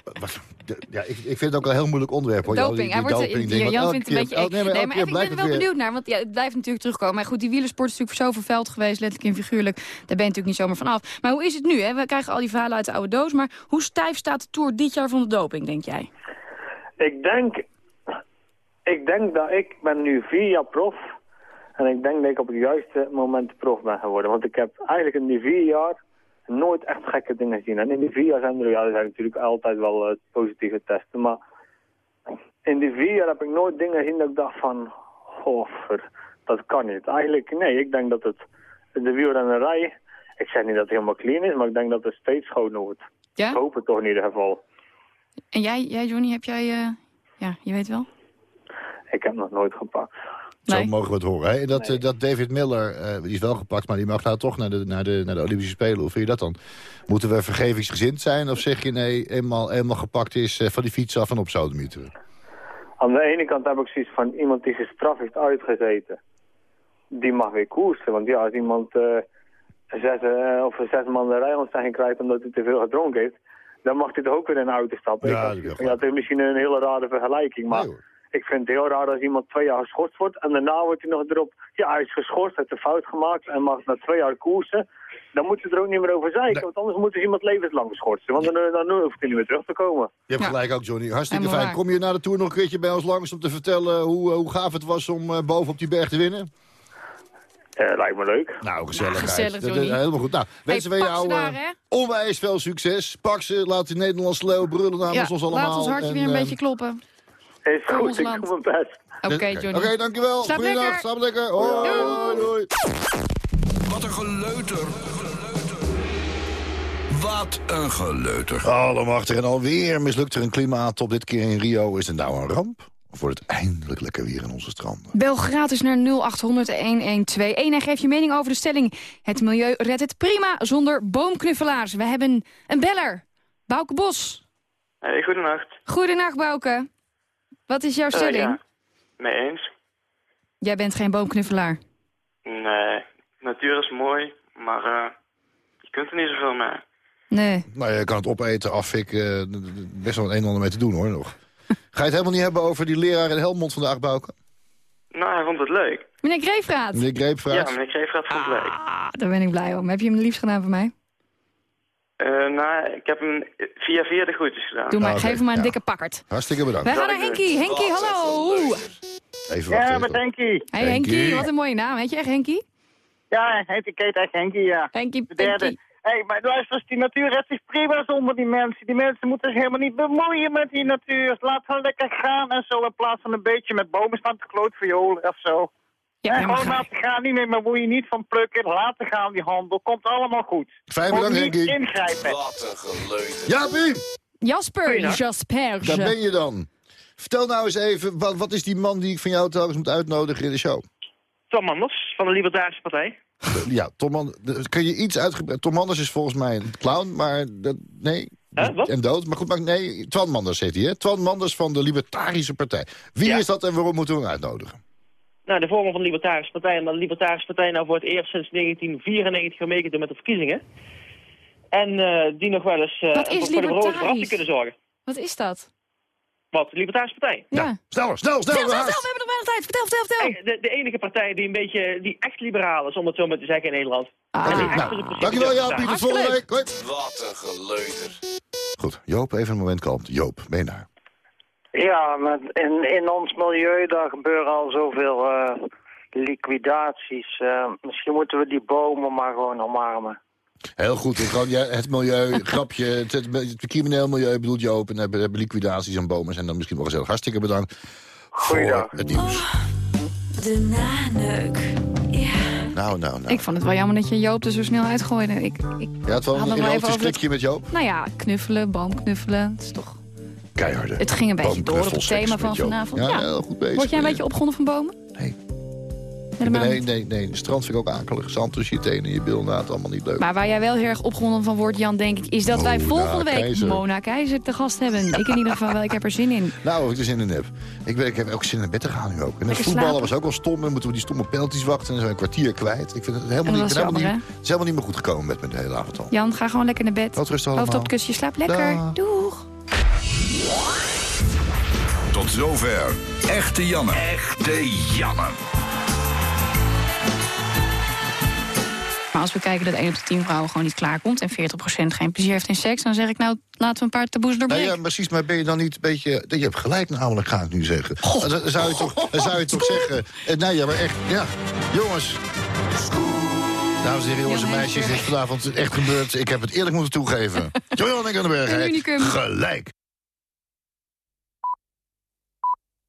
Ja, ik, ik vind het ook een heel moeilijk onderwerp. Hoor. Doping, Die- hij die wordt, doping ja, ding. Jan vindt het een beetje nee, maar Nee, maar ik ben er wel weer- benieuwd naar, want ja, het blijft natuurlijk terugkomen. Maar goed, die wielersport is natuurlijk voor zo vervuild geweest, letterlijk en figuurlijk. Daar ben je natuurlijk niet zomaar van af. Maar hoe is het nu? Hè? We krijgen al die verhalen uit de oude doos. Maar hoe stijf staat de Tour dit jaar van de doping, denk jij? Ik denk, ik denk dat ik ben nu vier jaar prof. En ik denk dat ik op het juiste moment prof ben geworden. Want ik heb eigenlijk in die vier jaar nooit echt gekke dingen gezien. En in die vier jaar zijn er, ja, er zijn natuurlijk altijd wel eh, positieve testen. Maar in die vier jaar heb ik nooit dingen gezien dat ik dacht van, dat kan niet. Eigenlijk, nee, ik denk dat het, de wielrennerij, ik zeg niet dat het helemaal clean is, maar ik denk dat het steeds schoner wordt. Ik Ja? hoop het toch in ieder geval. En jij, jij Johnny, heb jij... eh, Ja, je weet wel? Ik heb nog nooit gepakt. Zo Nee. mogen we het horen. Hè? Dat, Nee. eh, dat David Miller, eh, die is wel gepakt, maar die mag nou toch naar de, naar, de, naar de Olympische Spelen. Hoe vind je dat dan? Moeten we vergevingsgezind zijn? Of zeg je nee, eenmaal, eenmaal gepakt is eh, van die fiets af en op zouden Aan de ene kant heb ik zoiets van iemand die zijn straf heeft uitgezeten. Die mag weer koersen. Want ja, als iemand eh, zes, of zes man de rijlandstijging krijgt omdat hij te veel gedronken heeft... dan mag hij toch ook weer in de auto stappen. Ja, dat is ja, het is misschien een hele rare vergelijking, maar... Nee. Ik vind het heel raar als iemand twee jaar geschorst wordt en daarna wordt hij nog erop... Ja, hij is geschorst, heeft een fout gemaakt en mag na twee jaar koersen. Dan moeten ze er ook niet meer over zeiken, Nee. want anders moeten ze iemand levenslang geschorsen. Want dan, eh, dan hoeft hij niet meer terug te komen. Je hebt Ja. gelijk ook, Johnny. Hartstikke fijn. Kom je na de Tour nog een keertje bij ons langs om te vertellen hoe, eh, hoe gaaf het was om eh, boven op die berg te winnen? Eh, lijkt me leuk. Nou, gezellig. gezellig, Dat- dat- Johnny. Helemaal goed. Nou, wensen we pak ze jou daar, onwijs veel succes. Pak ze, laat die Nederlandse leeuw brullen namens ons allemaal. laat ons hartje En, weer een beetje kloppen. Is Voor goed, ons ik land. doe mijn best. Oké, Johnny. Oké, dankjewel. Slaap Goeiedag. lekker. Slaap lekker. Hoi. Wat een geleuter. Wat een geleuter. Allemachtig en alweer mislukt er een klimaattop. Dit keer in Rio is het nou een ramp. Of wordt het eindelijk lekker weer in onze stranden? Bel gratis naar 0800-1121 en geef je mening over de stelling. Het milieu redt het prima zonder boomknuffelaars. We hebben een beller. Bouke Bos. Hey, goedenacht. Goedenacht, Bouke. Wat is jouw Eh, stelling? ja. Mee eens? Jij bent geen boomknuffelaar. Nee, natuur is mooi, maar eh, je kunt er niet zoveel mee. Nee. Maar je kan het opeten, afvikken. eh, Best wel een en ander mee te doen hoor nog. Ga je het helemaal niet hebben over die leraar in Helmond vandaag, Bouke? Nou, hij vond het leuk. Meneer Greefraat. Meneer Greepvraat? Ja, meneer Kreefraat vond het leuk. Ah, daar ben ik blij om. Heb je hem liefst gedaan voor mij? Eh, nou, ik heb hem via via de groetjes gedaan. Doe maar, Ah, geef hem maar een ja. dikke pakkert. Hartstikke bedankt. Wij gaan naar Henkie. Henkie, hallo. Even wachten. even. Henkie. Hey Henkie. Henkie, wat een mooie naam. Heet je echt Henkie? Ja, heet, ik heet echt Henkie, ja. Henkie, De derde. Henkie. Hey, maar luister eens, die natuur redt zich prima zonder die mensen. Die mensen moeten zich helemaal niet bemoeien met die natuur. Laat gewoon lekker gaan en zo, in plaats van een beetje met bomen staan te kloot of zo. Ja, gewoon laten gaan, niet meer bemoeien, niet van plukken. Laten gaan die handel, komt allemaal goed. Fijn bedankt, niet Henkie. ingrijpen. Jaapie, Jasper, Jasper. daar ben je dan. Vertel nou eens even, wat, wat is die man die ik van jou telkens moet uitnodigen in de show? Tom Manders van de Libertarische Partij. Ja, Tom Man, kun je iets uitgebreid... Tom Manders is volgens mij een clown, maar dat, nee. Hè, wat? En dood. Maar goed, maar nee, Twan Manders heet hij, hè? Twan Manders van de Libertarische Partij. Wie Ja. is dat en waarom moeten we hem uitnodigen? Nou, de vormer van de Libertarische Partij. En de Libertarische Partij nou voor het eerst sinds 1994 gaan meedoen met de verkiezingen. En eh, die nog wel eens eh, voor de brood te kunnen zorgen. Wat is dat? Wat, de Libertarische Partij? Ja. Sneller, snel, snel! Snel, snel, haast. snel, we hebben nog nog tijd. Vertel, vertel, vertel. Hey, de, de enige partij die een beetje, die echt liberaal is, om het zo maar te zeggen in Nederland. Ah. En die echt nou, dankjewel. Jaapie, tot volgende week. Hoi. Wat een geleuter. Goed, Joop, even een moment kalmte. Joop, ben je daar? Ja, maar in, in ons milieu daar gebeuren al zoveel eh, liquidaties. Eh, misschien moeten we die bomen maar gewoon omarmen. Heel goed, gewoon, ja, het milieu, grapje, het, het, het crimineel milieu bedoelt Joop... en hebben, hebben liquidaties en bomen zijn dan misschien wel gezellig. Hartstikke bedankt voor het nieuws. De naneuk. Nou, nou, nou. Ik vond het wel jammer dat je Joop er zo snel uitgooide. Ik, ik Ja, het wel had een erotisch klikje met Joop. Nou ja, knuffelen, boomknuffelen. Het is toch... Keiharde. Het ging een beetje door op het thema van vanavond. Ja, Ja. heel goed bezig. Word jij een beetje opgewonden van bomen? Nee. Helemaal nee, nee, nee. Strand vind ik ook akelig. Zand tussen je tenen en je bil. Nou, het allemaal niet leuk. Maar waar jij wel heel erg opgewonden van wordt, Jan, denk ik... is dat wij Mona volgende week Keizer. Mona Keizer te gast hebben. Ik in ieder geval wel, ik heb er zin in. Nou, ik er zin in heb. Ik, weet, ik heb ook zin in naar bed te gaan nu ook. En het voetballen slapen. was ook wel stom. Dan moeten we die stomme penalties wachten. En dan zijn we een kwartier kwijt. Ik vind het helemaal, En niet, ik was ben helemaal, jammer, niet, het is helemaal niet meer goed gekomen met, met de hele avond al. Jan, ga gewoon lekker naar bed. Wat rustig allemaal. Hoofd op het kussen, slaap lekker. Doeg. Tot zover. Echte Janne. Echte Janne. Maar als we kijken dat 1 op de 10 vrouwen gewoon niet klaarkomt... en 40% geen plezier heeft in seks... dan zeg ik nou, laten we een paar taboes Nou doorbreken. ja, precies, maar ben je dan niet een beetje... Je hebt gelijk namelijk, ga ik nu zeggen. Dan dan zou je toch, dan zou je toch zeggen... eh, Nee, ja, maar echt, ja. Jongens. Dames en heren, jongens en meisjes, dit is vanavond echt gebeurd. Ik heb het eerlijk moeten toegeven. Johan en Berg Een unicum. gelijk.